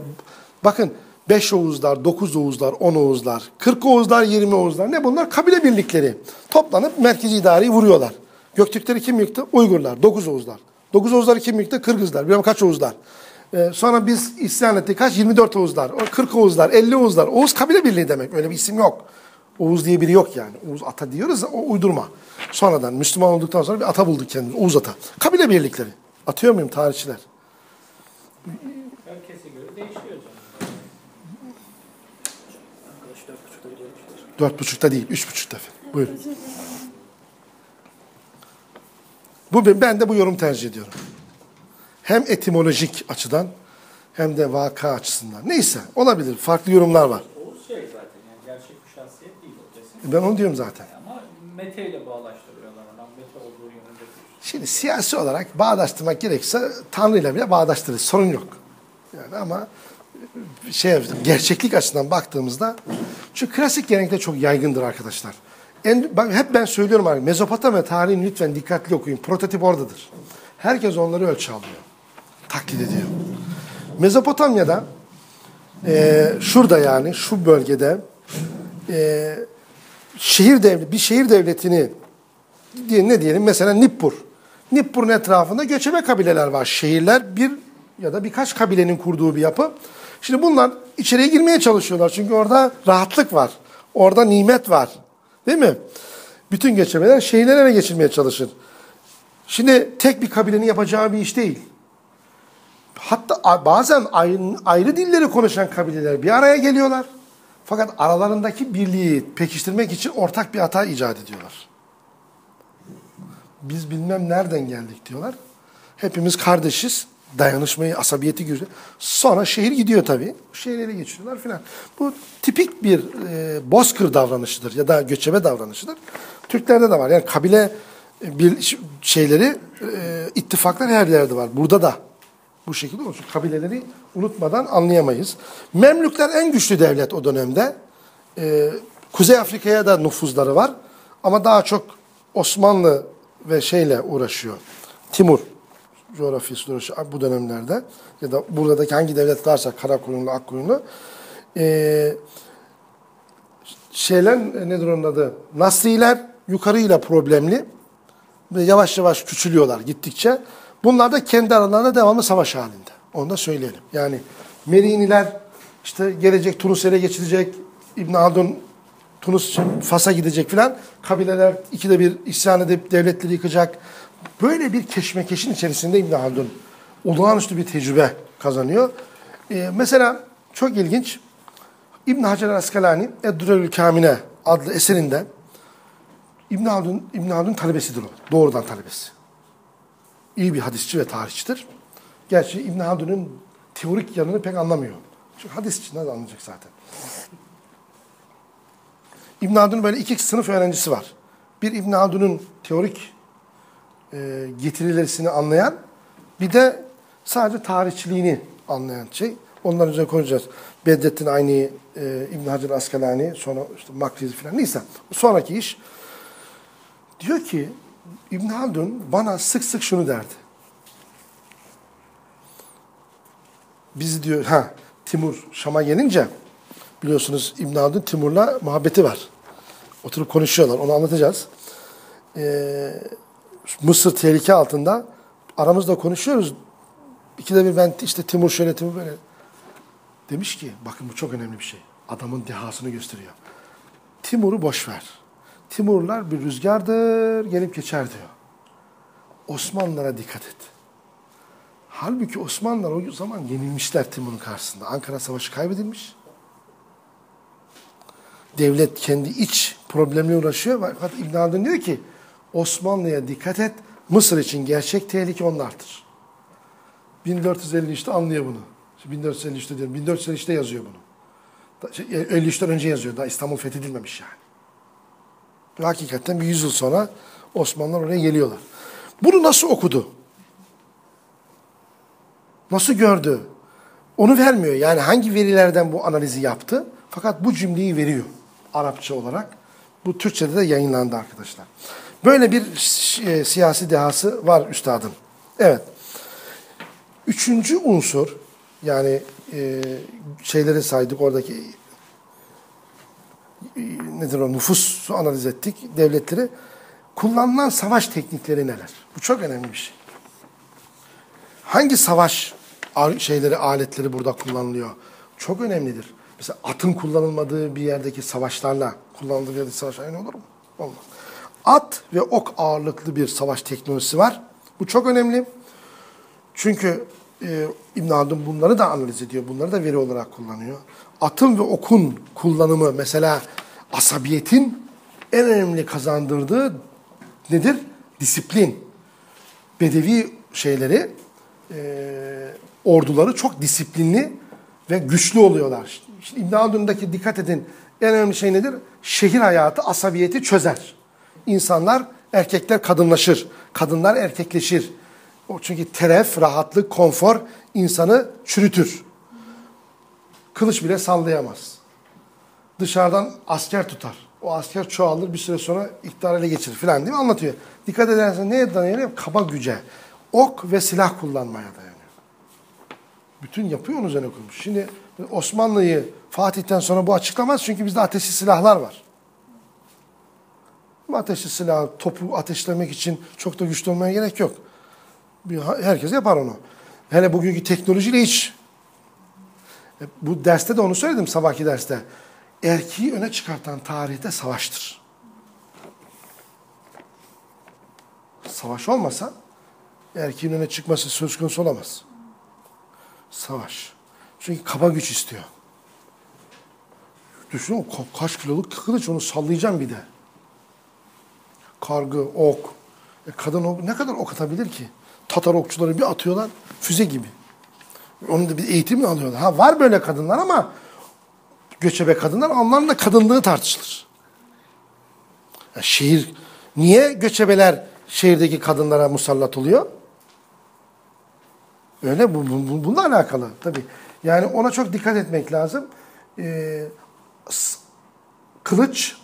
Bakın 5 Oğuzlar, 9 Oğuzlar, 10 Oğuzlar, 40 Oğuzlar, 20 Oğuzlar. Ne bunlar? Kabile birlikleri. Toplanıp merkezi idareyi vuruyorlar. Göktürkleri kim yıktı? Uygurlar, 9 Oğuzlar. 9 Oğuzları kim yıktı? Kırgızlar. Bilmem kaç Oğuzlar. Ee, sonra biz isyan ettik. Kaç? 24 Oğuzlar, o 40 Oğuzlar, 50 Oğuzlar. Oğuz kabile birliği demek. Öyle bir isim yok. Oğuz diye biri yok yani. Oğuz ata diyoruz da o uydurma. Sonradan Müslüman olduktan sonra bir ata bulduk kendimizi. Oğuz ata. Kabile birlikleri. Atıyor muyum tarihçiler? Herkese göre değişiyor hocam. Dört buçukta değil, üç buçukta. Buyurun. Bu, ben de bu yorum tercih ediyorum. Hem etimolojik açıdan hem de vaka açısından. Neyse olabilir. Farklı yorumlar var. Oğuz şey zaten yani gerçek bir şahsiyet değil o kesin. Ben onu diyorum zaten. Ama Mete ile bağlaştırıyorlar ona. Mete olduğu yönünde. Şimdi siyasi olarak bağdaştırmak gerekirse Tanrı'yla bile bağdaştırırız. Sorun yok. Yani ama şey gerçeklik açısından baktığımızda çünkü klasik gelenekte çok yaygındır arkadaşlar. En, bak, hep ben söylüyorum abi Mezopotamya tarihini lütfen dikkatli okuyun. Prototip oradadır. Herkes onları ölçü alıyor. Taklit ediyor. Mezopotamya'da e, şurada yani şu bölgede e, şehir devleti, bir şehir devletini ne diyelim mesela Nippur. Nippur'un etrafında göçebe kabileler var. Şehirler bir ya da birkaç kabilenin kurduğu bir yapı. Şimdi bunlar içeriye girmeye çalışıyorlar. Çünkü orada rahatlık var. Orada nimet var. Değil mi? Bütün göçebeler şehirlere ele geçirmeye çalışır. Şimdi tek bir kabilenin yapacağı bir iş değil. Hatta bazen ayrı, ayrı dilleri konuşan kabileler bir araya geliyorlar. Fakat aralarındaki birliği pekiştirmek için ortak bir hata icat ediyorlar. Biz bilmem nereden geldik diyorlar. Hepimiz kardeşiz. Dayanışmayı, asabiyeti görüyor. Sonra şehir gidiyor tabii. Şehri ele geçiriyorlar filan. Bu tipik bir e, bozkır davranışıdır ya da göçebe davranışıdır. Türklerde de var. Yani kabile e, bir şeyleri, e, ittifaklar her yerde var. Burada da bu şekilde olsun. Kabileleri unutmadan anlayamayız. Memlükler en güçlü devlet o dönemde. Ee, Kuzey Afrika'ya da nüfuzları var. Ama daha çok Osmanlı ve şeyle uğraşıyor. Timur coğrafyası uğraşıyor bu dönemlerde. Ya da buradaki hangi devlet varsa Karakoyunlu, Akkoyunlu. Ee, şeyler nedir onun adı? Nasriler yukarıyla problemli ve yavaş yavaş küçülüyorlar gittikçe. Bunlar da kendi aralarında devamlı savaş halinde. Onu da söyleyelim. Yani Meriniler işte gelecek Tunus ele geçirecek, İbn Haldun Tunus Fas'a gidecek filan. Kabileler ikide bir isyan edip devletleri yıkacak. Böyle bir keşmekeşin içerisinde İbn Haldun olağanüstü bir tecrübe kazanıyor. Ee, mesela çok ilginç İbn Hacer Askalani Eddurelül Kamine adlı eserinde İbn Haldun İbn Haldun talebesidir o. Doğrudan talebesi. İyi bir hadisçi ve tarihçidir. Gerçi İbn Haldun'un teorik yanını pek anlamıyor. Çünkü hadisçi nerede anlayacak zaten. İbn Haldun'un böyle iki sınıf öğrencisi var. Bir İbn Haldun'un teorik e, getirilerini anlayan, bir de sadece tarihçiliğini anlayan şey. Onların üzerine konuşacağız. Bedrettin Ayni, e, İbn Hacer Askalani, sonra işte Makrizi falan neyse. Sonraki iş. Diyor ki İbn Haldun bana sık sık şunu derdi. Biz diyor ha Timur Şam'a gelince biliyorsunuz İbn Haldun Timur'la muhabbeti var. Oturup konuşuyorlar. Onu anlatacağız. Ee, Mısır tehlike altında aramızda konuşuyoruz. İkide bir ben işte Timur şöyle Timur böyle. Demiş ki bakın bu çok önemli bir şey. Adamın dehasını gösteriyor. Timur'u boş ver. Timurlar bir rüzgardır, gelip geçer diyor. Osmanlılara dikkat et. Halbuki Osmanlılar o zaman yenilmişler Timur'un karşısında. Ankara Savaşı kaybedilmiş. Devlet kendi iç problemle uğraşıyor. Fakat İbn Haldun diyor ki Osmanlı'ya dikkat et. Mısır için gerçek tehlike onlardır. 1453'te anlıyor bunu. 1453'te diyorum. 1453'te yazıyor bunu. 53'ten önce yazıyor. Daha İstanbul fethedilmemiş yani. Ve hakikaten bir yüzyıl sonra Osmanlılar oraya geliyorlar. Bunu nasıl okudu? Nasıl gördü? Onu vermiyor. Yani hangi verilerden bu analizi yaptı? Fakat bu cümleyi veriyor Arapça olarak. Bu Türkçe'de de yayınlandı arkadaşlar. Böyle bir e, siyasi dehası var üstadın. Evet. Üçüncü unsur yani e, şeyleri saydık oradaki e, nedir o nüfusu analiz ettik devletleri. Kullanılan savaş teknikleri neler? Bu çok önemli bir şey. Hangi savaş şeyleri, aletleri burada kullanılıyor? Çok önemlidir. Mesela atın kullanılmadığı bir yerdeki savaşlarla kullanıldığı bir yerdeki savaş aynı olur mu? Olmaz. At ve ok ağırlıklı bir savaş teknolojisi var. Bu çok önemli. Çünkü e, İbn Haldun bunları da analiz ediyor. Bunları da veri olarak kullanıyor. Atın ve okun kullanımı mesela asabiyetin en önemli kazandırdığı nedir? Disiplin. Bedevi şeyleri, e, orduları çok disiplinli ve güçlü oluyorlar. Şimdi İbn Haldun'daki dikkat edin en önemli şey nedir? Şehir hayatı asabiyeti çözer. İnsanlar, erkekler kadınlaşır. Kadınlar erkekleşir. O çünkü teref, rahatlık, konfor insanı çürütür. Kılıç bile sallayamaz. Dışarıdan asker tutar. O asker çoğalır bir süre sonra iktidar ele geçirir filan değil mi? Anlatıyor. Dikkat edersen neye dayanıyor? Kaba güce. Ok ve silah kullanmaya dayanıyor. Bütün yapıyor onun üzerine kurmuş. Şimdi Osmanlı'yı Fatih'ten sonra bu açıklamaz çünkü bizde ateşli silahlar var. Ateşli silah, topu ateşlemek için çok da güçlü olmaya gerek yok. Herkes yapar onu. Hele bugünkü teknolojiyle hiç. E, bu derste de onu söyledim sabahki derste. Erkeği öne çıkartan tarihte savaştır. Savaş olmasa erkeğin öne çıkması söz konusu olamaz. Savaş. Çünkü kaba güç istiyor. Düşün ka- kaç kiloluk kılıç onu sallayacağım bir de. Kargı, ok. E kadın ok ne kadar ok atabilir ki? Tatar okçuları bir atıyorlar füze gibi. Onun da bir eğitimini alıyorlar. Ha var böyle kadınlar ama göçebe kadınlar onların da kadınlığı tartışılır. Ya şehir niye göçebeler şehirdeki kadınlara musallat oluyor? Öyle bu, bu, bu- bununla alakalı tabii. Yani ona çok dikkat etmek lazım. Ee, kılıç,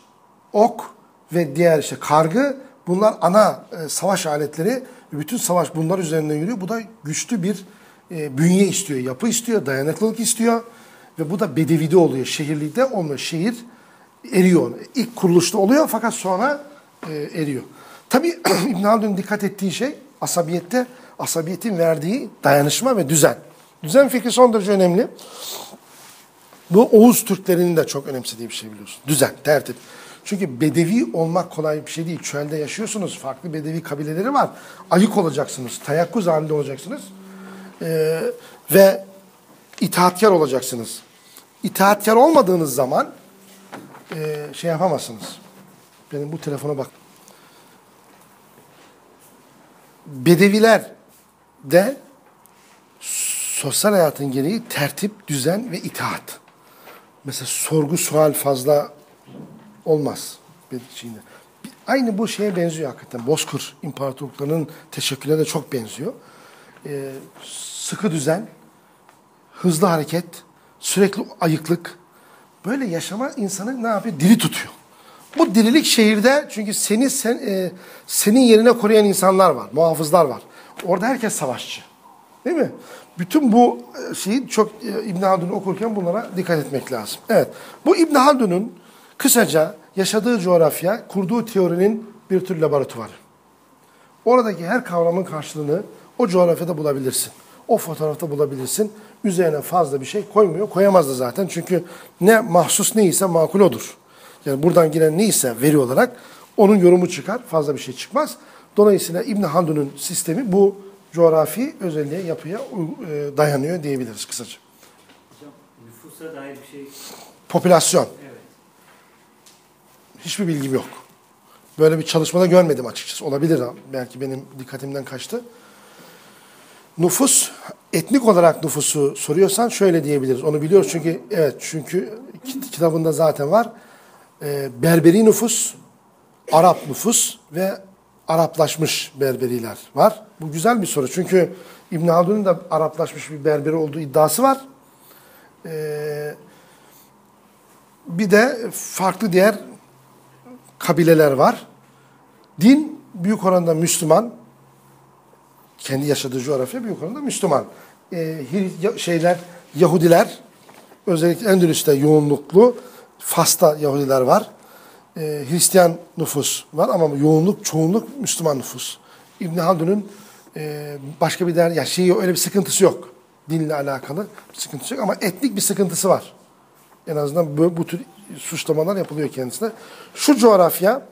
ok ve diğer işte kargı bunlar ana e, savaş aletleri. Bütün savaş bunlar üzerinden yürüyor. Bu da güçlü bir e, bünye istiyor, yapı istiyor, dayanıklılık istiyor. Ve bu da bedevide oluyor. Şehirlikte olmuyor. Şehir eriyor. İlk kuruluşta oluyor fakat sonra e, eriyor. Tabii İbn Haldun'un dikkat ettiği şey asabiyette asabiyetin verdiği dayanışma ve düzen. Düzen fikri son derece önemli. Bu Oğuz Türklerinin de çok önemsediği bir şey biliyorsun. Düzen, tertip. Çünkü bedevi olmak kolay bir şey değil. Çölde yaşıyorsunuz. Farklı bedevi kabileleri var. Ayık olacaksınız. Tayakkuz halinde olacaksınız. Ee, ve itaatkar olacaksınız. İtaatkar olmadığınız zaman e, şey yapamazsınız. Benim bu telefona bak. Bedeviler de sosyal hayatın gereği tertip, düzen ve itaat. Mesela sorgu sual fazla olmaz. Bir- Aynı bu şeye benziyor hakikaten. Bozkır imparatorluklarının teşekküle de çok benziyor. Ee, sıkı düzen, hızlı hareket, sürekli ayıklık. Böyle yaşama insanı ne yapıyor? Diri tutuyor. Bu dirilik şehirde çünkü seni sen, e, senin yerine koruyan insanlar var, muhafızlar var. Orada herkes savaşçı. Değil mi? Bütün bu e, şeyi çok e, İbn Haldun'u okurken bunlara dikkat etmek lazım. Evet. Bu İbn Haldun'un kısaca yaşadığı coğrafya, kurduğu teorinin bir tür laboratuvarı. Oradaki her kavramın karşılığını o coğrafyada bulabilirsin. O fotoğrafta bulabilirsin. Üzerine fazla bir şey koymuyor. Koyamaz da zaten. Çünkü ne mahsus neyse makul odur. Yani buradan giren neyse veri olarak onun yorumu çıkar. Fazla bir şey çıkmaz. Dolayısıyla İbn Haldun'un sistemi bu coğrafi özelliğe, yapıya e, dayanıyor diyebiliriz kısaca. Hocam nüfusa dair bir şey. Popülasyon. Evet. Hiçbir bilgim yok. Böyle bir çalışmada görmedim açıkçası. Olabilir ha. Belki benim dikkatimden kaçtı. Nüfus, etnik olarak nüfusu soruyorsan şöyle diyebiliriz. Onu biliyoruz çünkü evet çünkü kit- kitabında zaten var. Ee, Berberi nüfus, Arap nüfus ve Araplaşmış Berberiler var. Bu güzel bir soru çünkü İbn Haldun'un da Araplaşmış bir Berberi olduğu iddiası var. Ee, bir de farklı diğer kabileler var. Din büyük oranda Müslüman. Kendi yaşadığı coğrafya büyük oranda Müslüman. Ee, şeyler, Yahudiler, özellikle Endülüs'te yoğunluklu, Fas'ta Yahudiler var. Ee, Hristiyan nüfus var ama yoğunluk, çoğunluk Müslüman nüfus. İbn Haldun'un e, başka bir der, ya şeyi öyle bir sıkıntısı yok. Dinle alakalı bir sıkıntısı yok ama etnik bir sıkıntısı var. En azından bu, bu tür suçlamalar yapılıyor kendisine. Şu coğrafya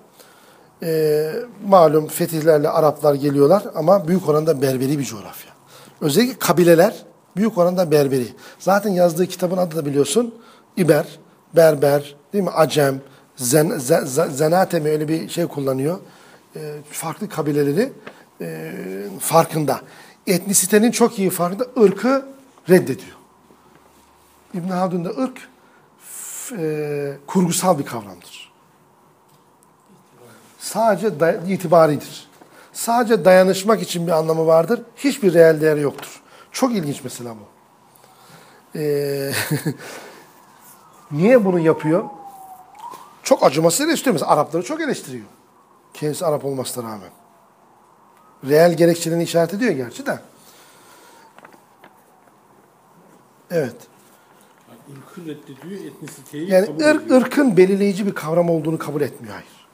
e, malum fetihlerle Araplar geliyorlar ama büyük oranda Berberi bir coğrafya. Özellikle kabileler büyük oranda Berberi. Zaten yazdığı kitabın adı da biliyorsun İber, Berber, değil mi? Acem, Zen, Zen, Zen- Zenate mi öyle bir şey kullanıyor. E, farklı kabileleri e, farkında. Etnisitenin çok iyi farkında. ırkı reddediyor. İbn Haldun'da ırk f- e, kurgusal bir kavramdır. Sadece day- itibaridir. Sadece dayanışmak için bir anlamı vardır. Hiçbir reel değeri yoktur. Çok ilginç mesela bu. Ee, niye bunu yapıyor? Çok acımasız eleştiriyor. Mesela Arapları çok eleştiriyor. Kendisi Arap olmasına rağmen. Reel gerekçelerini işaret ediyor gerçi de. Evet. Irkı reddediyor, etnisiteyi Yani kabul ırk, ediyor. ırkın belirleyici bir kavram olduğunu kabul etmiyor. Hayır.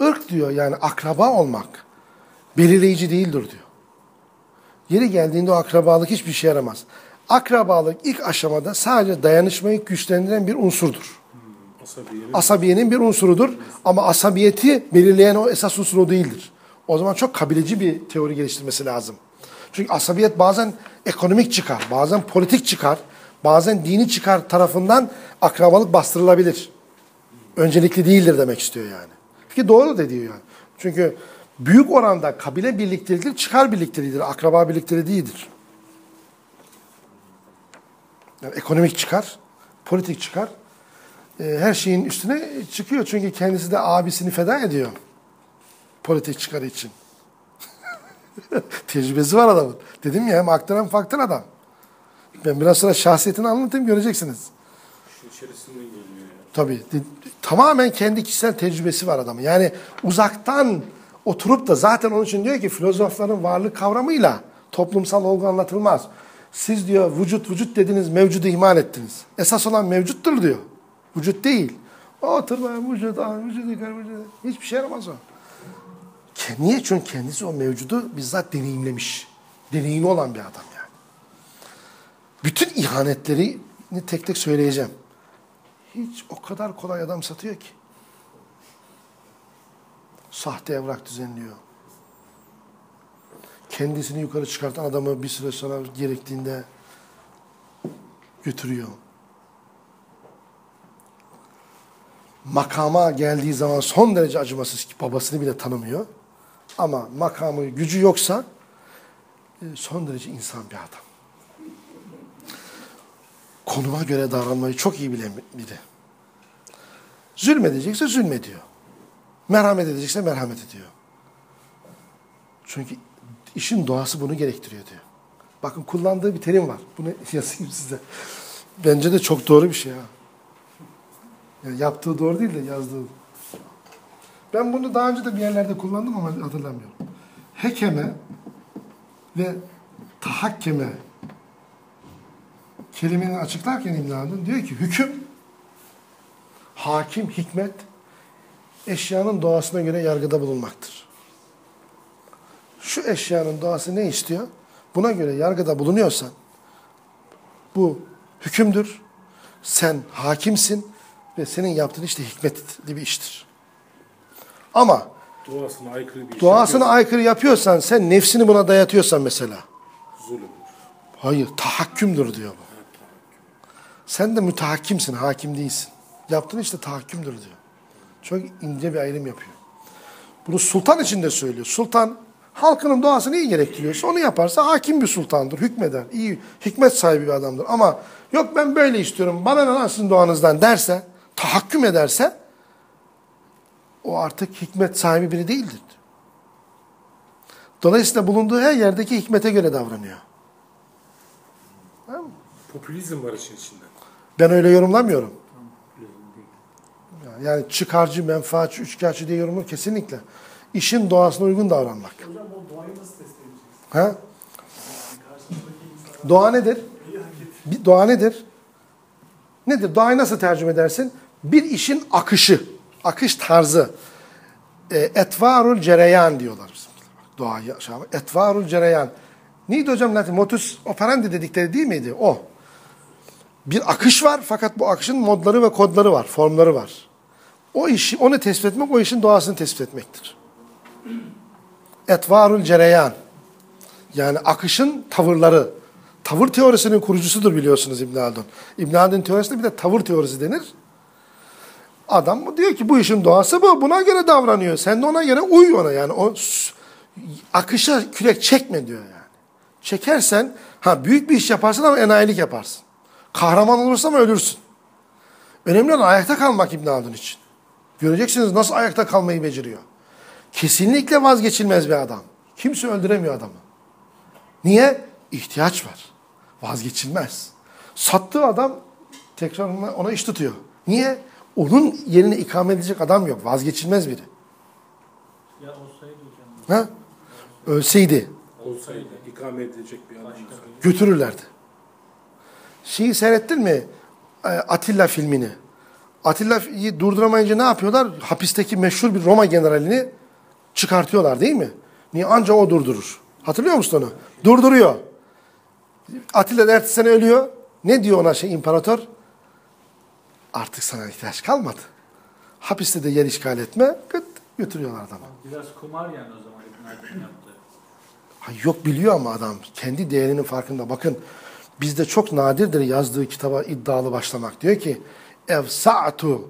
Irk diyor yani akraba olmak belirleyici değildir diyor. Yeri geldiğinde o akrabalık hiçbir şey yaramaz. Akrabalık ilk aşamada sadece dayanışmayı güçlendiren bir unsurdur. Asabiyenin Asabiyenin bir unsurudur ama asabiyeti belirleyen o esas unsur o değildir. O zaman çok kabileci bir teori geliştirmesi lazım. Çünkü asabiyet bazen ekonomik çıkar, bazen politik çıkar, Bazen dini çıkar tarafından akrabalık bastırılabilir. Öncelikli değildir demek istiyor yani. Ki doğru da diyor yani. Çünkü büyük oranda kabile birlikteliğidir, çıkar birlikteliğidir, akraba birlikteliği değildir. Yani ekonomik çıkar, politik çıkar. e, her şeyin üstüne çıkıyor. Çünkü kendisi de abisini feda ediyor. Politik çıkarı için. Tecrübesi var adamın. Dedim ya hem aktör hem adam. Ben biraz sonra şahsiyetini anlatayım göreceksiniz. Şu içerisinden geliyor ya. Tabii. tamamen kendi kişisel tecrübesi var adamın. Yani uzaktan oturup da zaten onun için diyor ki filozofların varlık kavramıyla toplumsal olgu anlatılmaz. Siz diyor vücut vücut dediniz mevcudu ihmal ettiniz. Esas olan mevcuttur diyor. Vücut değil. Oturma vücut, ah, vücut vücut. Hiçbir şey yaramaz o. Niye? Çünkü kendisi o mevcudu bizzat deneyimlemiş. Deneyimi olan bir adam yani. Bütün ihanetlerini tek tek söyleyeceğim. Hiç o kadar kolay adam satıyor ki. Sahte evrak düzenliyor. Kendisini yukarı çıkartan adamı bir süre sonra gerektiğinde götürüyor. Makama geldiği zaman son derece acımasız ki babasını bile tanımıyor. Ama makamı gücü yoksa e, son derece insan bir adam. Konuma göre davranmayı çok iyi bilen biri. Zulmedecekse zulmediyor. Merhamet edecekse merhamet ediyor. Çünkü işin doğası bunu gerektiriyor diyor. Bakın kullandığı bir terim var. Bunu yazayım size. Bence de çok doğru bir şey ha. Yani yaptığı doğru değil de yazdığı. Ben bunu daha önce de bir yerlerde kullandım ama hatırlamıyorum. Hekeme ve tahakkeme kelimeni açıklarken Haldun diyor ki hüküm, hakim, hikmet eşyanın doğasına göre yargıda bulunmaktır. Şu eşyanın doğası ne istiyor? Buna göre yargıda bulunuyorsan bu hükümdür. Sen hakimsin ve senin yaptığın işte hikmetli bir iştir. Ama Doğasına aykırı bir doğasına aykırı yapıyorsan, sen nefsini buna dayatıyorsan mesela. zulüm. Hayır, tahakkümdür diyor bu. Sen de mütehakkimsin, hakim değilsin. Yaptığın işte tahakkümdür diyor. Çok ince bir ayrım yapıyor. Bunu sultan için de söylüyor. Sultan halkının doğasını iyi gerektiriyorsa onu yaparsa hakim bir sultandır, hükmeder. iyi, hikmet sahibi bir adamdır. Ama yok ben böyle istiyorum, bana ne lan doğanızdan derse, tahakküm ederse o artık hikmet sahibi biri değildir. Dolayısıyla bulunduğu her yerdeki hikmete göre davranıyor. Popülizm var işin içinde. Ben öyle yorumlamıyorum. Yani çıkarcı, menfaatçi, üçkağıtçı diye yorumluyorum kesinlikle. İşin doğasına uygun davranmak. Hocam o doğayı nasıl test edeceğiz? Ha? Yani karşımızdaki insan Doğa nedir? Bir doğa nedir? Nedir? Doğayı nasıl tercüme edersin? Bir işin akışı, akış tarzı. E, etvarul cereyan diyorlar bizimkiler. Doğayı aşağı. Etvarul cereyan. Neydi hocam Latin? Motus operandi dedikleri değil miydi? O. Bir akış var fakat bu akışın modları ve kodları var, formları var. O işi, onu tespit etmek, o işin doğasını tespit etmektir. Etvarul cereyan. Yani akışın tavırları. Tavır teorisinin kurucusudur biliyorsunuz İbn Haldun. İbn Haldun teorisinde bir de tavır teorisi denir. Adam diyor ki bu işin doğası bu. Buna göre davranıyor. Sen de ona göre uy ona yani. O akışa kürek çekme diyor yani. Çekersen ha büyük bir iş yaparsın ama enayilik yaparsın. Kahraman olursan ama ölürsün. Önemli olan ayakta kalmak İbn Haldun için. Göreceksiniz nasıl ayakta kalmayı beceriyor. Kesinlikle vazgeçilmez bir adam. Kimse öldüremiyor adamı. Niye? İhtiyaç var. Vazgeçilmez. Sattığı adam tekrar ona, ona iş tutuyor. Niye? Onun yerine ikame edecek adam yok. Vazgeçilmez biri. Ya olsaydı hocam. Ha? Ölseydi Olsaydı ikame edilecek bir adam götürürlerdi. Şeyi seyrettin mi? Ee, Atilla filmini. Atilla'yı durduramayınca ne yapıyorlar? Hapisteki meşhur bir Roma generalini çıkartıyorlar değil mi? Niye? Anca o durdurur. Hatırlıyor musun onu? Durduruyor. Atilla da ertesi sene ölüyor. Ne diyor ona şey imparator? Artık sana ihtiyaç kalmadı. Hapiste de yer işgal etme. Gıt, götürüyorlar adamı. Biraz kumar yani o zaman. Ha, yok biliyor ama adam kendi değerinin farkında. Bakın Bizde çok nadirdir yazdığı kitaba iddialı başlamak. Diyor ki evsa'tu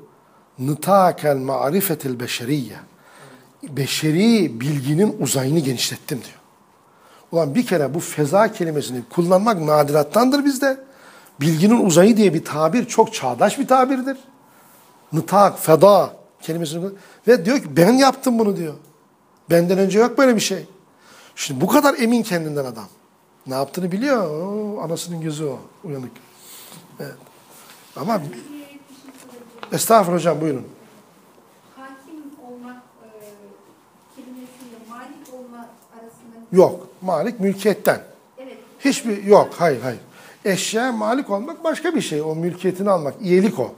nıtakel ma'rifetil beşeriyye. Beşeri bilginin uzayını genişlettim diyor. Ulan bir kere bu feza kelimesini kullanmak nadirattandır bizde. Bilginin uzayı diye bir tabir çok çağdaş bir tabirdir. Nıtak, feda kelimesini ve diyor ki ben yaptım bunu diyor. Benden önce yok böyle bir şey. Şimdi bu kadar emin kendinden adam. Ne yaptığını biliyor. Oo, anasının gözü o. Uyanık. Evet. Ama şey estağfurullah hocam buyurun. Hakim olmak e, kelimesiyle malik olma arasında Yok. Malik mülkiyetten. Evet. Hiçbir yok. Hayır hayır. Eşya malik olmak başka bir şey. O mülkiyetini almak. İyilik o.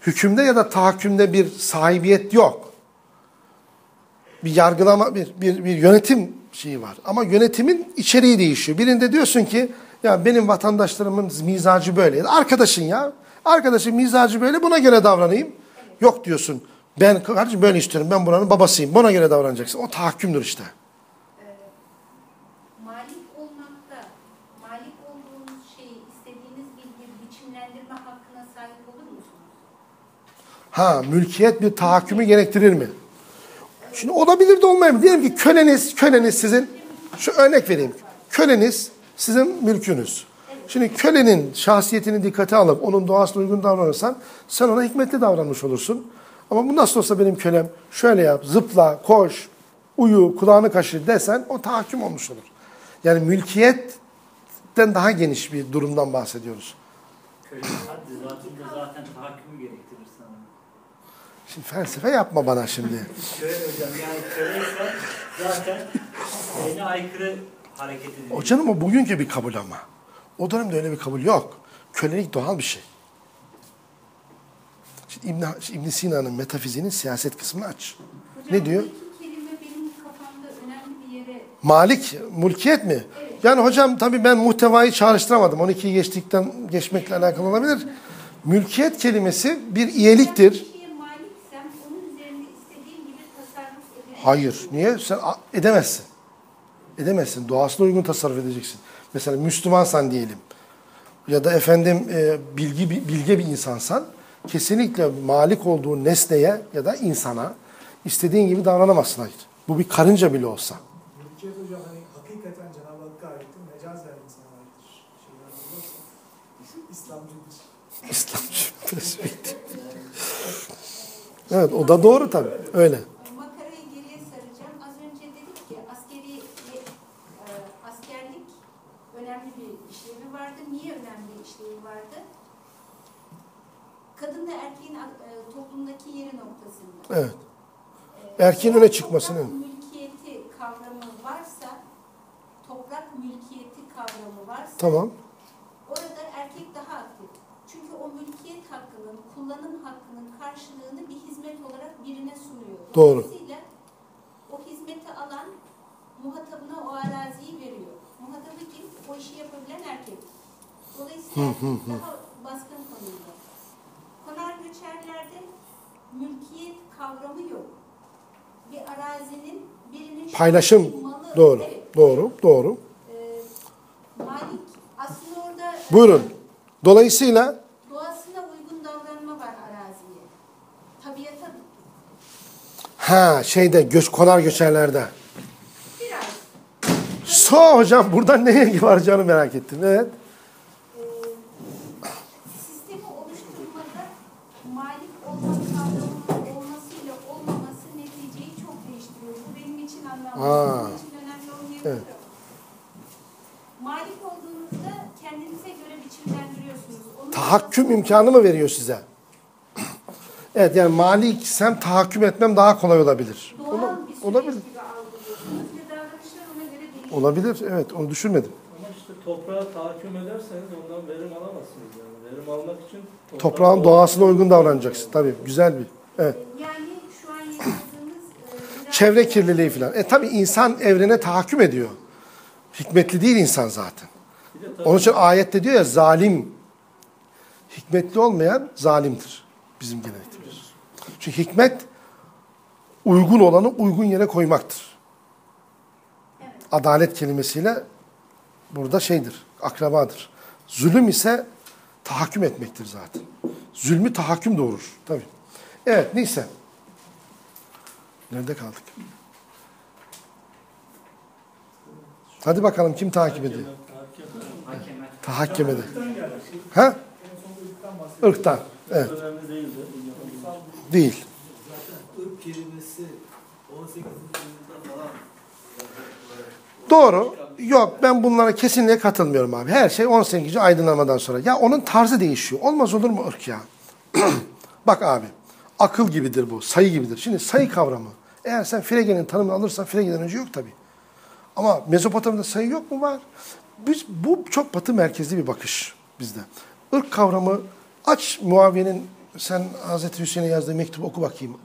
Hükümde ya da tahakkümde bir sahibiyet yok. Bir yargılama, bir, bir, bir yönetim şeyi var. Ama yönetimin içeriği değişiyor. Birinde diyorsun ki ya benim vatandaşlarımın mizacı böyle. Arkadaşın ya. Arkadaşın mizacı böyle buna göre davranayım. Yok diyorsun. Ben kardeşim böyle istiyorum. Ben buranın babasıyım. Buna göre davranacaksın. O tahakkümdür işte. Malik olmakta, malik olduğunuz şeyi istediğiniz gibi bir biçimlendirme hakkına sahip olur musunuz? Ha mülkiyet bir tahakkümü gerektirir mi? Şimdi olabilir de olmayabilir. Diyelim ki köleniz, köleniz sizin, şu örnek vereyim. Köleniz sizin mülkünüz. Şimdi kölenin şahsiyetini dikkate alıp onun doğasına uygun davranırsan sen ona hikmetli davranmış olursun. Ama bu nasıl olsa benim kölem şöyle yap, zıpla, koş, uyu, kulağını kaşı desen o tahakküm olmuş olur. Yani mülkiyetten daha geniş bir durumdan bahsediyoruz. Köle haddi zatında zaten sanırım. Şimdi felsefe yapma bana şimdi. Şöyle hocam yani köle ise zaten şeyine aykırı hareket ediyor. O canım o bugünkü bir kabul ama. O dönemde öyle bir kabul yok. Kölelik doğal bir şey. Şimdi İbn, İbn Sina'nın metafiziğinin siyaset kısmını aç. Hocam, Ne diyor? bu iki kelime benim kafamda önemli bir yere Malik, mülkiyet mi? Yani hocam tabii ben muhtevayı çağrıştıramadım. 12'yi geçtikten geçmekle alakalı olabilir. Mülkiyet kelimesi bir iyiliktir. Ben bir şeye maliksem onun üzerinde istediğim gibi tasarruf edebilirim. Hayır. Niye? Sen edemezsin. Edemezsin. Doğasına uygun tasarruf edeceksin. Mesela Müslümansan diyelim. Ya da efendim e, bilgi bilge bir insansan kesinlikle malik olduğu nesneye ya da insana istediğin gibi davranamazsın. Hayır. Bu bir karınca bile olsa. Mülkiyet hocam hani hakikaten Cenab-ı Hakk'a aittir, mecazen insana aittir. Şeyler olursa İslamcıdır. İslamcı perspektif. Evet o da doğru tabii. Öyle. Makarayı geriye saracağım. Az önce dedik ki askeri e, askerlik önemli bir işlevi vardı. Niye önemli bir işlevi vardı? Kadınla erkeğin e, toplumdaki yeri noktasında. Evet. E, Erkeğin öne çıkmasını. Toprak mülkiyeti kavramı varsa, toprak mülkiyeti kavramı varsa Tamam. Orada erkek daha aktif. Çünkü o mülkiyet hakkının, kullanım hakkının karşılığını bir hizmet olarak birine sunuyor. Doğru. Dolayısıyla o hizmeti alan muhatabına o araziyi veriyor. Muhatabı kim? O işi yapabilen erkek. Dolayısıyla erkek daha baskın konumda. Konar göçerlerde mülkiyet kavramı yok. Bir arazinin birinin Paylaşım. Doğru. Doğru. Doğru. Malik aslında orada Buyurun. Dolayısıyla doğasına uygun davranma var araziye. Tabiata ha şeyde göç konar göçerlerde. biraz So hocam buradan neye varacağını merak ettim. Evet. Tahakküm imkanı mı veriyor size? Evet yani maliksem tahakküm etmem daha kolay olabilir. Ola- olabilir. Olabilir. Evet onu düşünmedim. Ama işte toprağa tahakküm ederseniz ondan verim alamazsınız yani. Verim almak için toprağın Toprağın doğasına uygun davranacaksın. Tabii güzel bir. Evet. Yani şu an yaşadığımız e, Çevre kirliliği falan. E tabii insan evrene tahakküm ediyor. Hikmetli değil insan zaten. Onun için ayette diyor ya zalim. Hikmetli olmayan zalimdir. Bizim biliyorsunuz. Çünkü hikmet uygun olanı uygun yere koymaktır. Evet. Adalet kelimesiyle burada şeydir. Akrabadır. Zulüm ise tahakküm etmektir zaten. Zulmü tahakküm doğurur. Tabii. Evet neyse. Nerede kaldık? Hadi bakalım kim takip ediyor? Irktan geldi. Ha? En son ırktan bahsediyor. Irktan. Evet. Önemli değildi. Değil. ırk kelimesi 18. yüzyılda falan Doğru. Yok ben bunlara kesinlikle katılmıyorum abi. Her şey 18. aydınlanmadan sonra. Ya onun tarzı değişiyor. Olmaz olur mu ırk ya? Bak abi. Akıl gibidir bu. Sayı gibidir. Şimdi sayı kavramı. Eğer sen Frege'nin tanımını alırsan Frege'den önce yok tabii. Ama Mezopotamya'da sayı yok mu? Var. Biz, bu çok batı merkezli bir bakış bizde. Irk kavramı aç Muaviye'nin sen Hazreti Hüseyin'e yazdığı mektubu oku bakayım.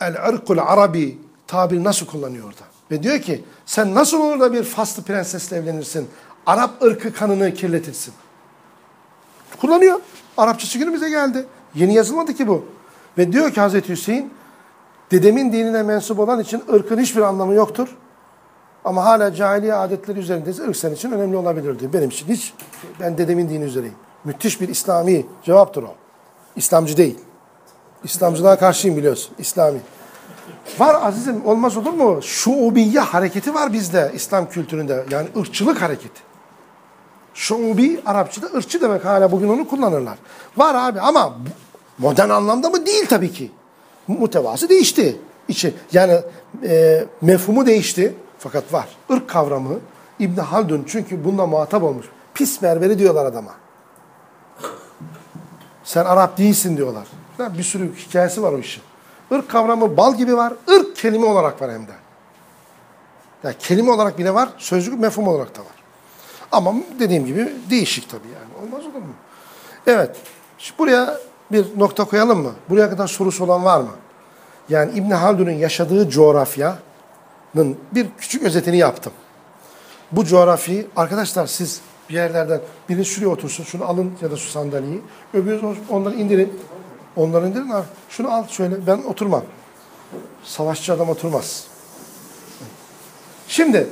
El-ırkul arabi tabiri nasıl kullanıyor orada? Ve diyor ki sen nasıl olur da bir faslı prensesle evlenirsin? Arap ırkı kanını kirletirsin. Kullanıyor. Arapçası günümüze geldi. Yeni yazılmadı ki bu. Ve diyor ki Hazreti Hüseyin dedemin dinine mensup olan için ırkın hiçbir anlamı yoktur. Ama hala cahiliye adetleri üzerindeyiz. Irk senin için önemli olabilir diyor. Benim için hiç. Ben dedemin dini üzereyim. Müthiş bir İslami cevaptır o. İslamcı değil. İslamcılığa karşıyım biliyorsun. İslami. Var azizim olmaz olur mu? Şuubiye hareketi var bizde İslam kültüründe. Yani ırkçılık hareketi. Şuubi Arapçada ırkçı demek hala bugün onu kullanırlar. Var abi ama modern anlamda mı? Değil tabii ki. Mutevası değişti. İçi, yani e, mefhumu değişti. Fakat var. Irk kavramı İbn Haldun çünkü bununla muhatap olmuş. Pis berberi diyorlar adama. Sen Arap değilsin diyorlar. Bir sürü hikayesi var o işin. Irk kavramı bal gibi var. Irk kelime olarak var hem de. Ya kelime olarak bile var. Sözcük mefhum olarak da var. Ama dediğim gibi değişik tabii yani. Olmaz olur mu? Evet. Şimdi buraya bir nokta koyalım mı? Buraya kadar sorusu olan var mı? Yani İbn Haldun'un yaşadığı coğrafyanın bir küçük özetini yaptım. Bu coğrafyayı arkadaşlar siz bir yerlerden biri şuraya otursun, şunu alın ya da şu sandalyeyi. Öbürü onları indirin. Onları indirin. abi. Şunu al şöyle. Ben oturmam. Savaşçı adam oturmaz. Şimdi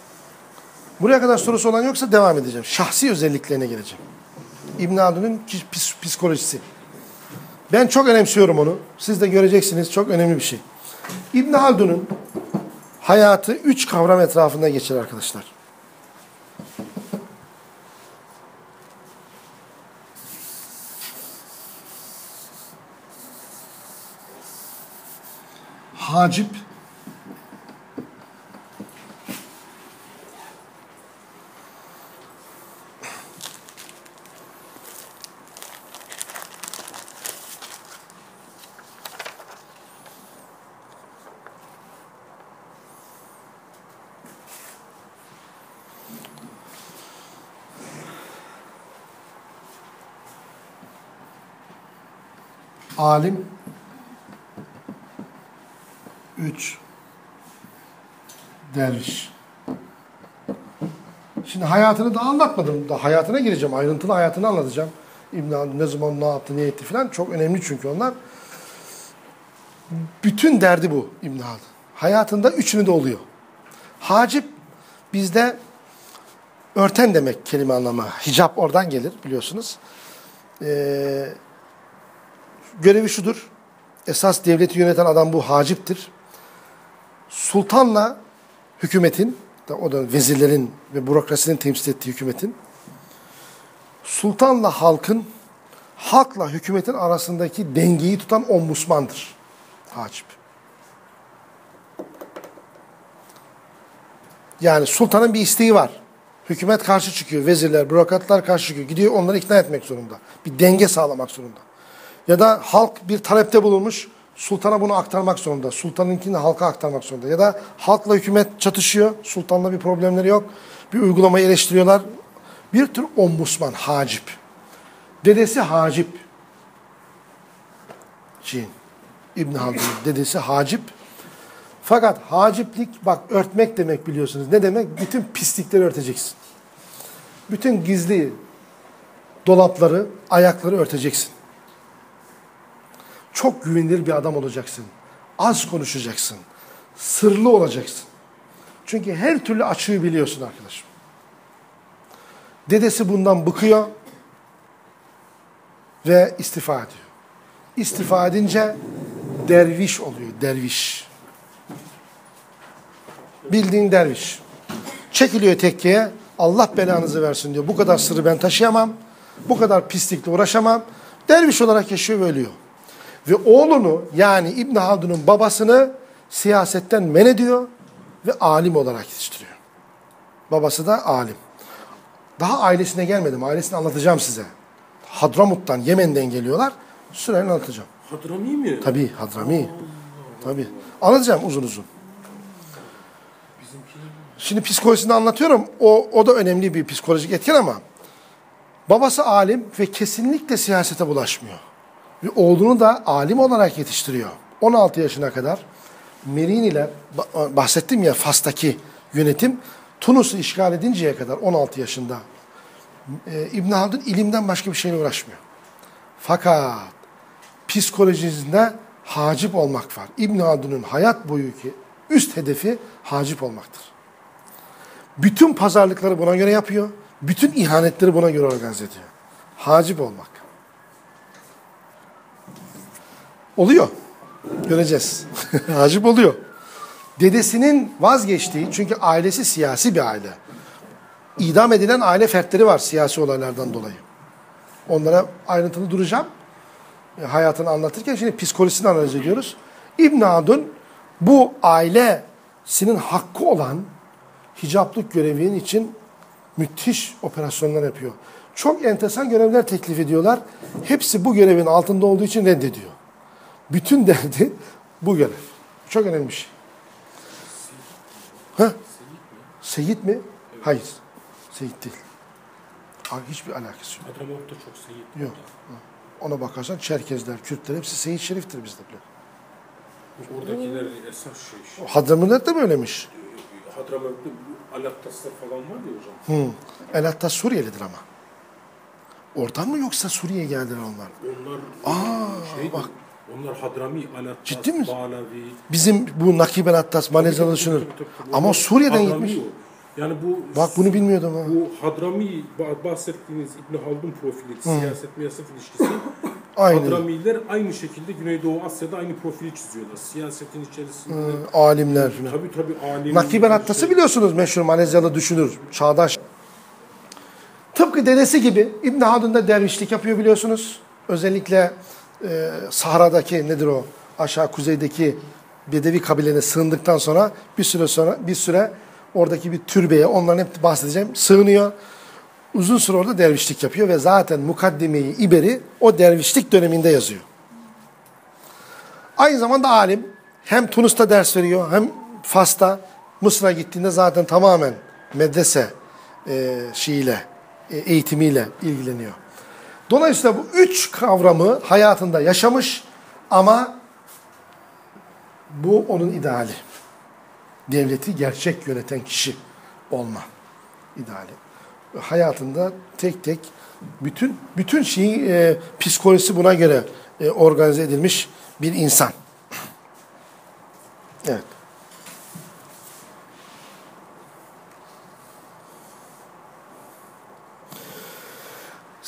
buraya kadar sorusu olan yoksa devam edeceğim. Şahsi özelliklerine geleceğim. İbn Haldun'un pis- psikolojisi. Ben çok önemsiyorum onu. Siz de göreceksiniz. Çok önemli bir şey. İbn Haldun'un hayatı üç kavram etrafında geçer arkadaşlar. Hacip, alim, üç, derviş. Şimdi hayatını da anlatmadım. Da hayatına gireceğim. Ayrıntılı hayatını anlatacağım. İbn ne zaman ne yaptı, ne etti falan. Çok önemli çünkü onlar. Bütün derdi bu İbn Haldun. Hayatında üçünü de oluyor. Hacip bizde örten demek kelime anlamı. Hicap oradan gelir biliyorsunuz. Ee, görevi şudur. Esas devleti yöneten adam bu haciptir. Sultanla hükümetin, o da vezirlerin ve bürokrasinin temsil ettiği hükümetin, sultanla halkın, halkla hükümetin arasındaki dengeyi tutan ombudsmandır. Hacip. Yani sultanın bir isteği var. Hükümet karşı çıkıyor, vezirler, bürokratlar karşı çıkıyor. Gidiyor onları ikna etmek zorunda. Bir denge sağlamak zorunda. Ya da halk bir talepte bulunmuş, sultana bunu aktarmak zorunda. Sultanınkini halka aktarmak zorunda. Ya da halkla hükümet çatışıyor, sultanla bir problemleri yok. Bir uygulamayı eleştiriyorlar. Bir tür ombudsman, hacip. Dedesi hacip. Çin. İbn Haldun'un dedesi hacip. Fakat haciplik bak örtmek demek biliyorsunuz. Ne demek? Bütün pislikleri örteceksin. Bütün gizli dolapları, ayakları örteceksin. Çok güvenilir bir adam olacaksın. Az konuşacaksın. Sırlı olacaksın. Çünkü her türlü açığı biliyorsun arkadaşım. Dedesi bundan bıkıyor ve istifa ediyor. İstifa edince derviş oluyor, derviş. Bildiğin derviş. Çekiliyor tekkeye, Allah belanızı versin diyor. Bu kadar sırrı ben taşıyamam, bu kadar pislikle uğraşamam. Derviş olarak yaşıyor ve ölüyor. Ve oğlunu yani İbn Haldun'un babasını siyasetten men ediyor ve alim olarak yetiştiriyor. Babası da alim. Daha ailesine gelmedim. Ailesini anlatacağım size. Hadramut'tan, Yemen'den geliyorlar. Süreyle anlatacağım. Hadrami mi? Tabii Hadrami. Tabii. Anlatacağım uzun uzun. Şimdi psikolojisini anlatıyorum. O, o da önemli bir psikolojik etken ama babası alim ve kesinlikle siyasete bulaşmıyor. Ve oğlunu da alim olarak yetiştiriyor. 16 yaşına kadar Meriniler, ba- bahsettim ya Fas'taki yönetim, Tunus'u işgal edinceye kadar 16 yaşında e, İbn Haldun ilimden başka bir şeyle uğraşmıyor. Fakat psikolojisinde hacip olmak var. İbn Haldun'un hayat boyuki üst hedefi hacip olmaktır. Bütün pazarlıkları buna göre yapıyor. Bütün ihanetleri buna göre organize ediyor. Hacip olmak. Oluyor. Göreceğiz. hacip oluyor. Dedesinin vazgeçtiği, çünkü ailesi siyasi bir aile. İdam edilen aile fertleri var siyasi olaylardan dolayı. Onlara ayrıntılı duracağım. E, hayatını anlatırken şimdi psikolojisini analiz ediyoruz. İbn Haldun bu ailesinin hakkı olan hicaplık görevinin için müthiş operasyonlar yapıyor. Çok enteresan görevler teklif ediyorlar. Hepsi bu görevin altında olduğu için reddediyor. Bütün derdi bu görev. Çok önemli bir şey. Ha? Seyit mi? Hayır. Seyit değil. Hiçbir alakası yok. Hadramavut'ta çok seyit. Yok. Ona bakarsan Çerkezler, Kürtler hepsi Seyit Şerif'tir bizde bile. Oradakiler esas şey. Hadramürler de böylemiş. Hadramavut'ta bu Alattaslar falan var ya hocam. Hı. El Attas Suriyelidir ama. Oradan mı yoksa Suriye'ye geldiler onlar? Onlar Aa, şeydi, bak. Onlar Hadrami, Alattas, Ciddi misin? Bağlavi. Bizim bu Nakib El Attas, Malezyalı düşünür. Ama Suriye'den Hadrami gitmiş. o. Yani bu Bak bunu bilmiyordum ha. bu Hadrami bah- bahsettiğiniz İbn Haldun profili, siyaset miyaset ilişkisi. Aynı. Hadramiler aynı şekilde Güneydoğu Asya'da aynı profili çiziyorlar. Siyasetin içerisinde. Hı, alimler. Tabii tabii alim. Nakib El Attas'ı şey- biliyorsunuz meşhur Malezyalı düşünür. Çağdaş. Tıpkı dedesi gibi İbn Haldun da dervişlik yapıyor biliyorsunuz. Özellikle e, Sahra'daki nedir o? Aşağı kuzeydeki Bedevi kabilelerine sığındıktan sonra bir süre sonra bir süre oradaki bir türbeye onların hep bahsedeceğim sığınıyor. Uzun süre orada dervişlik yapıyor ve zaten Mukaddimeyi İberi o dervişlik döneminde yazıyor. Aynı zamanda alim hem Tunus'ta ders veriyor hem Fas'ta Mısır'a gittiğinde zaten tamamen medrese e, şeyiyle, e, eğitimiyle ilgileniyor. Dolayısıyla bu üç kavramı hayatında yaşamış ama bu onun ideali. Devleti gerçek yöneten kişi olma ideali. Hayatında tek tek bütün bütün şeyi e, psikolojisi buna göre e, organize edilmiş bir insan. Evet.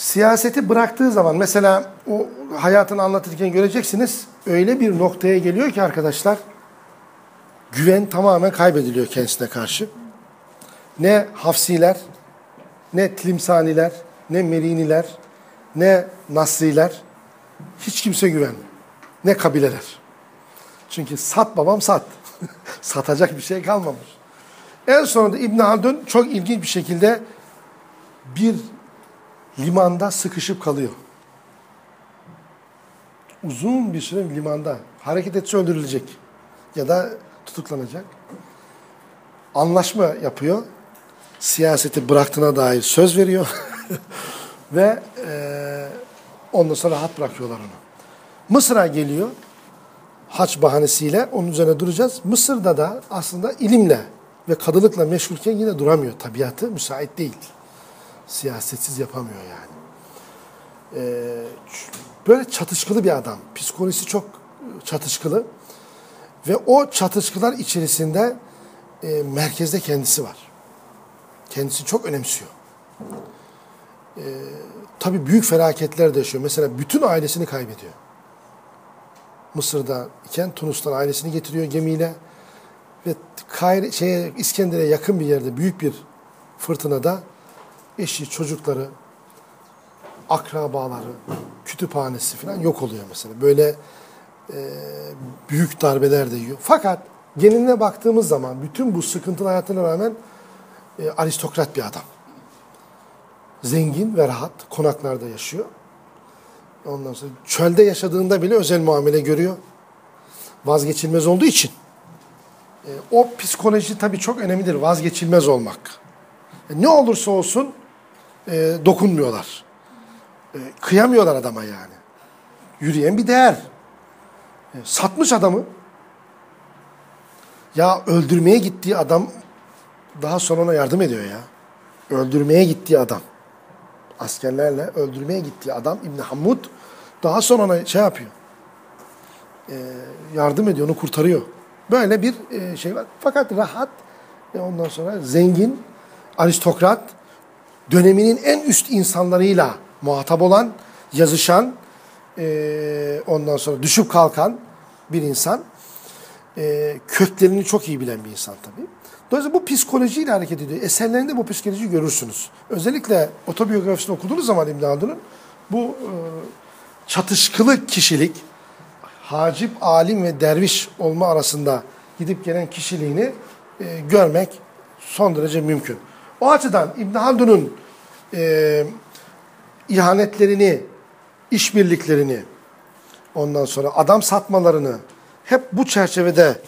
Siyaseti bıraktığı zaman mesela o hayatını anlatırken göreceksiniz öyle bir noktaya geliyor ki arkadaşlar güven tamamen kaybediliyor kendisine karşı. Ne Hafsiler, ne Tilimsaniler, ne Meriniler, ne Nasriler hiç kimse güvenmiyor. Ne kabileler. Çünkü sat babam sat. Satacak bir şey kalmamış. En sonunda İbn Haldun çok ilginç bir şekilde bir limanda sıkışıp kalıyor. Uzun bir süre limanda. Hareket etse öldürülecek. Ya da tutuklanacak. Anlaşma yapıyor. Siyaseti bıraktığına dair söz veriyor. Ve e, ondan sonra rahat bırakıyorlar onu. Mısır'a geliyor. Haç bahanesiyle onun üzerine duracağız. Mısır'da da aslında ilimle ve kadılıkla meşgulken yine duramıyor. Tabiatı müsait değil. Siyasetsiz yapamıyor yani. Ee, böyle çatışkılı bir adam. Psikolojisi çok çatışkılı. Ve o çatışkılar içerisinde e, merkezde kendisi var. Kendisi çok önemsiyor. e, tabii büyük felaketler de yaşıyor. Mesela bütün ailesini kaybediyor. Mısır'da iken Tunus'tan ailesini getiriyor gemiyle ve Kayre, şeye, İskender'e yakın bir yerde büyük bir fırtınada eşi, çocukları, akrabaları, kütüphanesi falan yok oluyor mesela. Böyle e, büyük darbeler de yiyor. Fakat geneline baktığımız zaman bütün bu sıkıntılı hayatına rağmen e, aristokrat bir adam. Zengin ve rahat konaklarda yaşıyor. Ondan sonra çölde yaşadığında bile özel muamele görüyor. Vazgeçilmez olduğu için. E, o psikoloji tabii çok önemlidir. Vazgeçilmez olmak. E, ne olursa olsun e, dokunmuyorlar. E, kıyamıyorlar adama yani. Yürüyen bir değer. E, satmış adamı. Ya öldürmeye gittiği adam daha sonra ona yardım ediyor ya. Öldürmeye gittiği adam. Askerlerle öldürmeye gittiği adam İbn Hamud daha sonra ona şey yapıyor. E, yardım ediyor, onu kurtarıyor. Böyle bir e, şey var. Fakat rahat, e, ondan sonra zengin, aristokrat, döneminin en üst insanlarıyla muhatap olan, yazışan, e, ondan sonra düşüp kalkan bir insan. E, köklerini çok iyi bilen bir insan tabii. Dolayısıyla bu psikolojiyle hareket ediyor. Eserlerinde bu psikolojiyi görürsünüz. Özellikle otobiyografisini okuduğunuz zaman İbn Haldun'un bu e, çatışkılı kişilik, hacip, alim ve derviş olma arasında gidip gelen kişiliğini e, görmek son derece mümkün. O açıdan İbn Haldun'un e, ihanetlerini, işbirliklerini, ondan sonra adam satmalarını hep bu çerçevede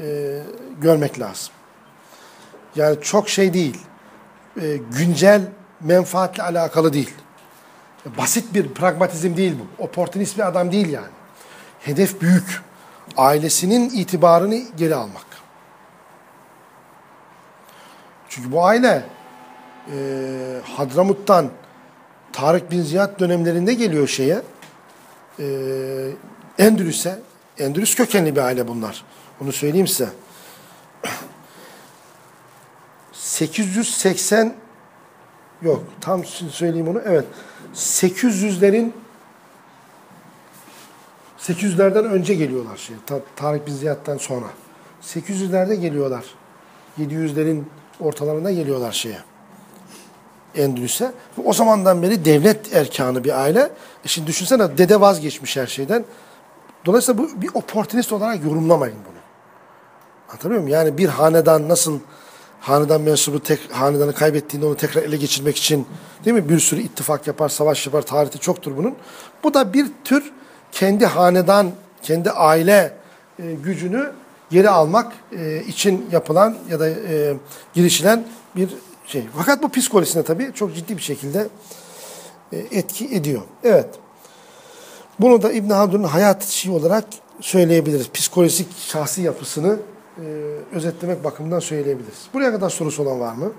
e, görmek lazım. Yani çok şey değil, e, güncel menfaatle alakalı değil. Basit bir pragmatizm değil bu. Oportunist bir adam değil yani. Hedef büyük. Ailesinin itibarını geri almak. Çünkü bu aile e, Hadramut'tan Tarık bin Ziyad dönemlerinde geliyor şeye. E, Endülüs'e. Endülüs kökenli bir aile bunlar. Onu söyleyeyim size. 880 yok tam söyleyeyim onu. Evet. 800'lerin 800'lerden önce geliyorlar şey. Ta, Tarık bin Ziyad'dan sonra. 800'lerde geliyorlar. 700'lerin ortalarında geliyorlar şeye. Endülüs'e. O zamandan beri devlet erkanı bir aile. E şimdi düşünsene dede vazgeçmiş her şeyden. Dolayısıyla bu bir oportunist olarak yorumlamayın bunu. Anlatabiliyor muyum? Yani bir hanedan nasıl hanedan mensubu tek hanedanı kaybettiğinde onu tekrar ele geçirmek için değil mi? Bir sürü ittifak yapar, savaş yapar, tarihte çoktur bunun. Bu da bir tür kendi hanedan, kendi aile e, gücünü geri almak e, için yapılan ya da e, girişilen bir şey. Fakat bu psikolojisine tabii çok ciddi bir şekilde e, etki ediyor. Evet. Bunu da İbn Haldun'un hayat şeyi olarak söyleyebiliriz. Psikolojik şahsi yapısını e, özetlemek bakımından söyleyebiliriz. Buraya kadar sorusu olan var mı?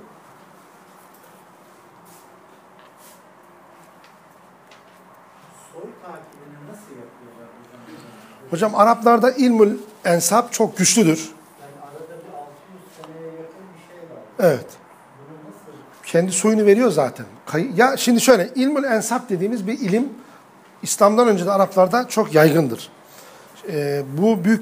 Soy takibini nasıl yapıyorlar hocam? Araplarda ilmül ensap çok güçlüdür. Yani arada bir 600 seneye yakın bir var. Evet. Kendi soyunu veriyor zaten. Ya şimdi şöyle ilmül ensap dediğimiz bir ilim İslam'dan önce de Araplarda çok yaygındır. Ee, bu büyük